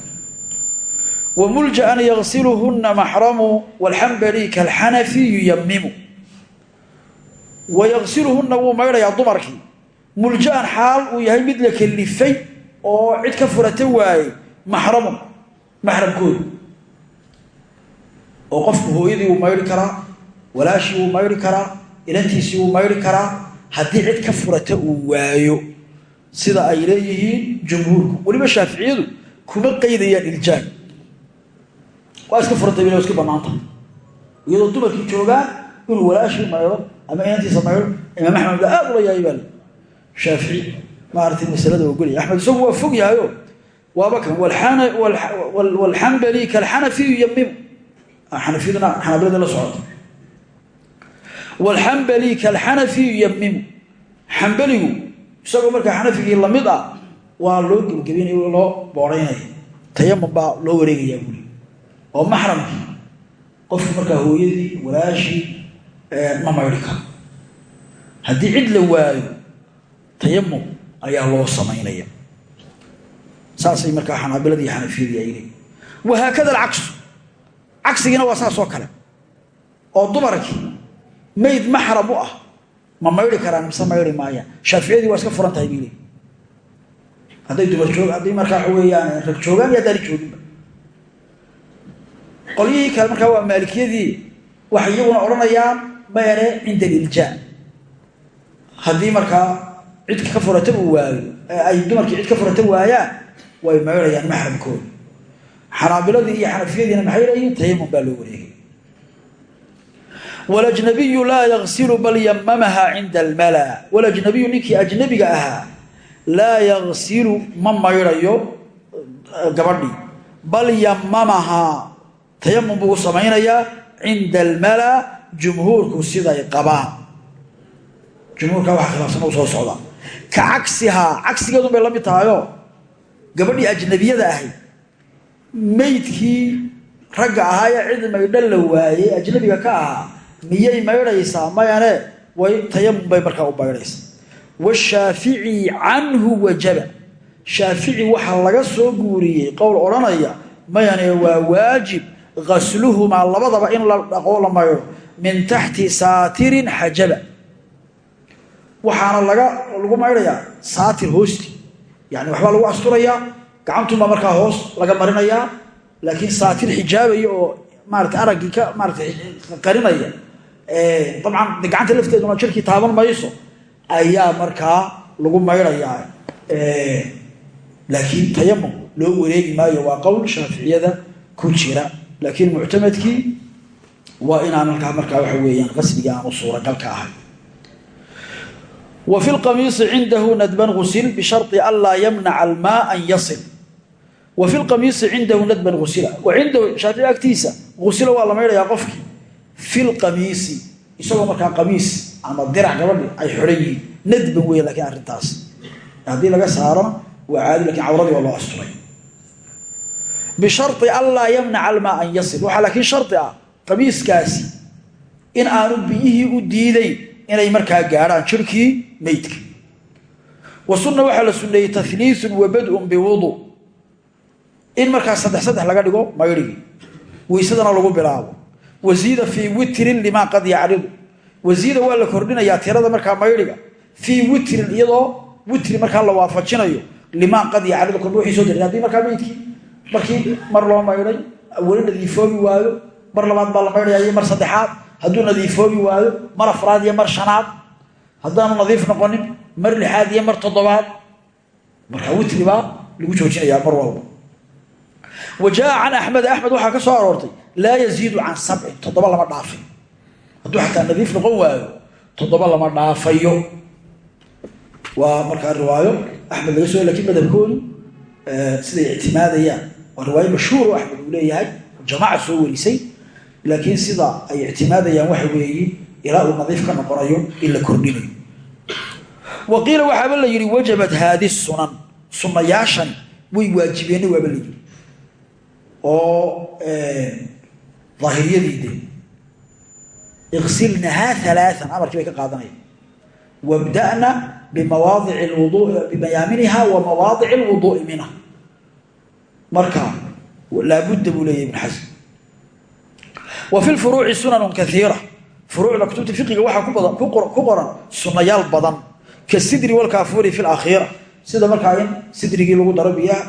wmuljaan yagsiluhuna maxramu wlxambali kalxanafi yuyamimu wayagsiluhuna wuu maydhayaa dumarkii. Muljaan xaal uu yahay mid la kelifay oo cid ka furata waaye maxramu maxramkooda oo qofku hooyadii wuu maydhi karaa walaashii wuu maydhi karaa inantiisii wuu maydhi karaa haddii cid ka furata uu waayo sida ay leeyihiin jumhuurku. Weliba shaaficiyadu kuma qaydayaan iljaag waa iska furantay ila iska banaanta. Iyadoo dumarkii joogaan inuu walaashii maydho ama inantiisa maydho imaam axmed ba aad ula yahay baa shaafici maaragtay masalada ogolya axmed isagu waa fog yahayo waaba kan walxambali kalxanafiyu yamimu xanafiyaduna xanaabilada la socota walxambali kalxanafiyu yamimu xambaligu isagoo markaa xanafigii la mid ah waa loo gebgebeynaya loo boodaynaya tayamum baa loo wareegayaa buli oo maxramkii qofku markaa hooyadii walaashii ma maydhi karo. Haddii cid la waayo tayamum ayaa loo samaynaya saasay markaa xanaabiladii xanafiyadii ay leeyiin wahaakada alcaksu cagsigiina waa saas oo kale. Oo dumarkii mayd maxram u ah. Ma maydhi karaan mise maydhi maayaan shaaficiyadii waa iska furan tahay leeyiin hadday dumar joog hadday markaa waxa weeyaan rag joogaan iyo haddaani jooginba qolyihii kale markaa waa maalikiyadii waxay iyaguna odhanayaan mayane cinda aliljaa haddii markaa cid ka furata uu waayo ay dumarkii cid ka furata waayaan way maydhayaan maxramkooda xanaabiladii iyo xanafiyadiina maxay leeyihiin tayamum baa loo walajnabiyu laa yagsilu bal yamamaha cinda almala. Walajnabiyu ninkii ajnabiga ahaa laa yagsilu ma maydhayo gabadhii bal yamamahaa tayamum buu samaynayaa cinda almala jumhuurku siday qabaan. Jumhuurka waxa khilaafsan soo socda. Ka cagsihaa cagsigeedun bay la mid tahayo gabadhii ajnabiyada ahayd maydkii ragga ahaa ee cid maydho la waayey ajnabiga ka ahaa miyay maydhaysaa mayane tayamum bay markaa u maydhaysaa washaafici canhu wajaba. Shaafici waxaa laga soo guuriyey qowl odhanaya mayane waa waajib gasluhumaa labadaba in la dhaqo la maydho min taxti saatirin xajaba. Waxaana lagu maydhayaa saatir hoosti. Yani waxbaa lagu asturayaa gacantunbaa markaa hoos laga marinayaa laakiin saatir xijaabaya oo maarata araggii ka maarata qarinaya dabcan de gacanta lafteeduna jirkii taaban mayso ayaa markaa lagu maydhayaa laakiin tayamum loo wareegi maayo waa qowl shaaficiyada ku jira. Laakiin muctamadkii waa inaan halkaa markaa waxa weeyaan qasbiga aanu suuragal ka ahay. Wa fi lqamiisi cindahu nadban gusil bishari an laa yamnaca almaa an yasil. Wa fi lqamiisi cindahu nadban gusila wa cindahu shaafici agtiisa gusila waa la qofkii fi lqamiisi isagoo markaa qamiis ama dirac gabadhi ay xidhan yihiin nadban wey laakiin arrintaas. Haddii laga saarona waa caadi laakiin cawradii waa loo asturay. Bishari an laa yamnaca almaa an yasil. Waxaa laakiin shardi ah qamiiskaasi in aanu biyihii u diidayn inay markaa gaadhaan jirkii meydka wa sunna waxaa la sunneeyey tahliisun wa bad-un biwudu. In markaa saddex saddex laga dhigo maydhigii weysadana lagu bilaabo wasiida fii witrin limaa qad yacridu. Wasiida waa la kordhinayaa tirada markaa maydhiga. Fii witrin iyadoo witri markaa la waafajinayo limaa qad yacridu kolba wixii soo darin haddii markaa meydkii markii mar loo maydhay weli nadiifoobi waayo. Mar labaad baa la maydhaya iyo mar saddexaad. Hadduu nadiifoobi waayo mar afraad iyo mar shanaad. Haddaanu nadiif noqonin mar lixaad iyo mar toddobaad. Marka witri baa lagu joojinayaa mar walba wa jaa can axmed axmed waxaa ka soo aroortay laa yaziidu can sabcin toddoba lama dhaafay hadduu xataa nadiif noqon waayo toddoba lama dhaafayo waa markaa riwaayo axmed laga soo lakiin madhabkoodu siday ictimaadayaan waa riwaayo mashhuur oo axmed uu leeyahay jamaaca soo warisay laakiin sida ay ictimaadayaan waxa weeye ilaa uu nadiif ka noqonayo in la kordhinayo wa qiila oo daahiriyadiide. Iqsilnahaa alaaan amarkii bay ka qaadanaya wabda'na bimayaaminiha wa mawaadici lwuduui minha. Marka laabudda buu leeyahy ibn xasm wa fi lfuruuci sunanu kaiira furuucda kutubta fiqiga waxaa ku qoran sunayaal badan. Kasidri walkaafuuri fi lakhiira sida markaa in sidrigii lagu daro biyaha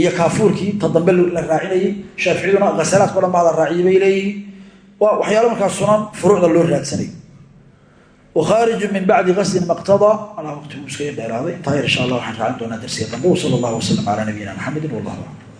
iyo kaafuurkii ta dambe la raacinayay shaaficiyaduna hasalaadka o dhan baa la raaciyay bay leeyihiin. Waa waxyaalo markaa sunan furuucda loo raadsanayo wkhaariju min bacdi gaslin maqtadaa ala waqti uu iska dheeraaday. Yar insha allah waxaan raacin doonaa darsiga dambe wsala allahu wasalam calaa nabiyina maxamedin wallah aclam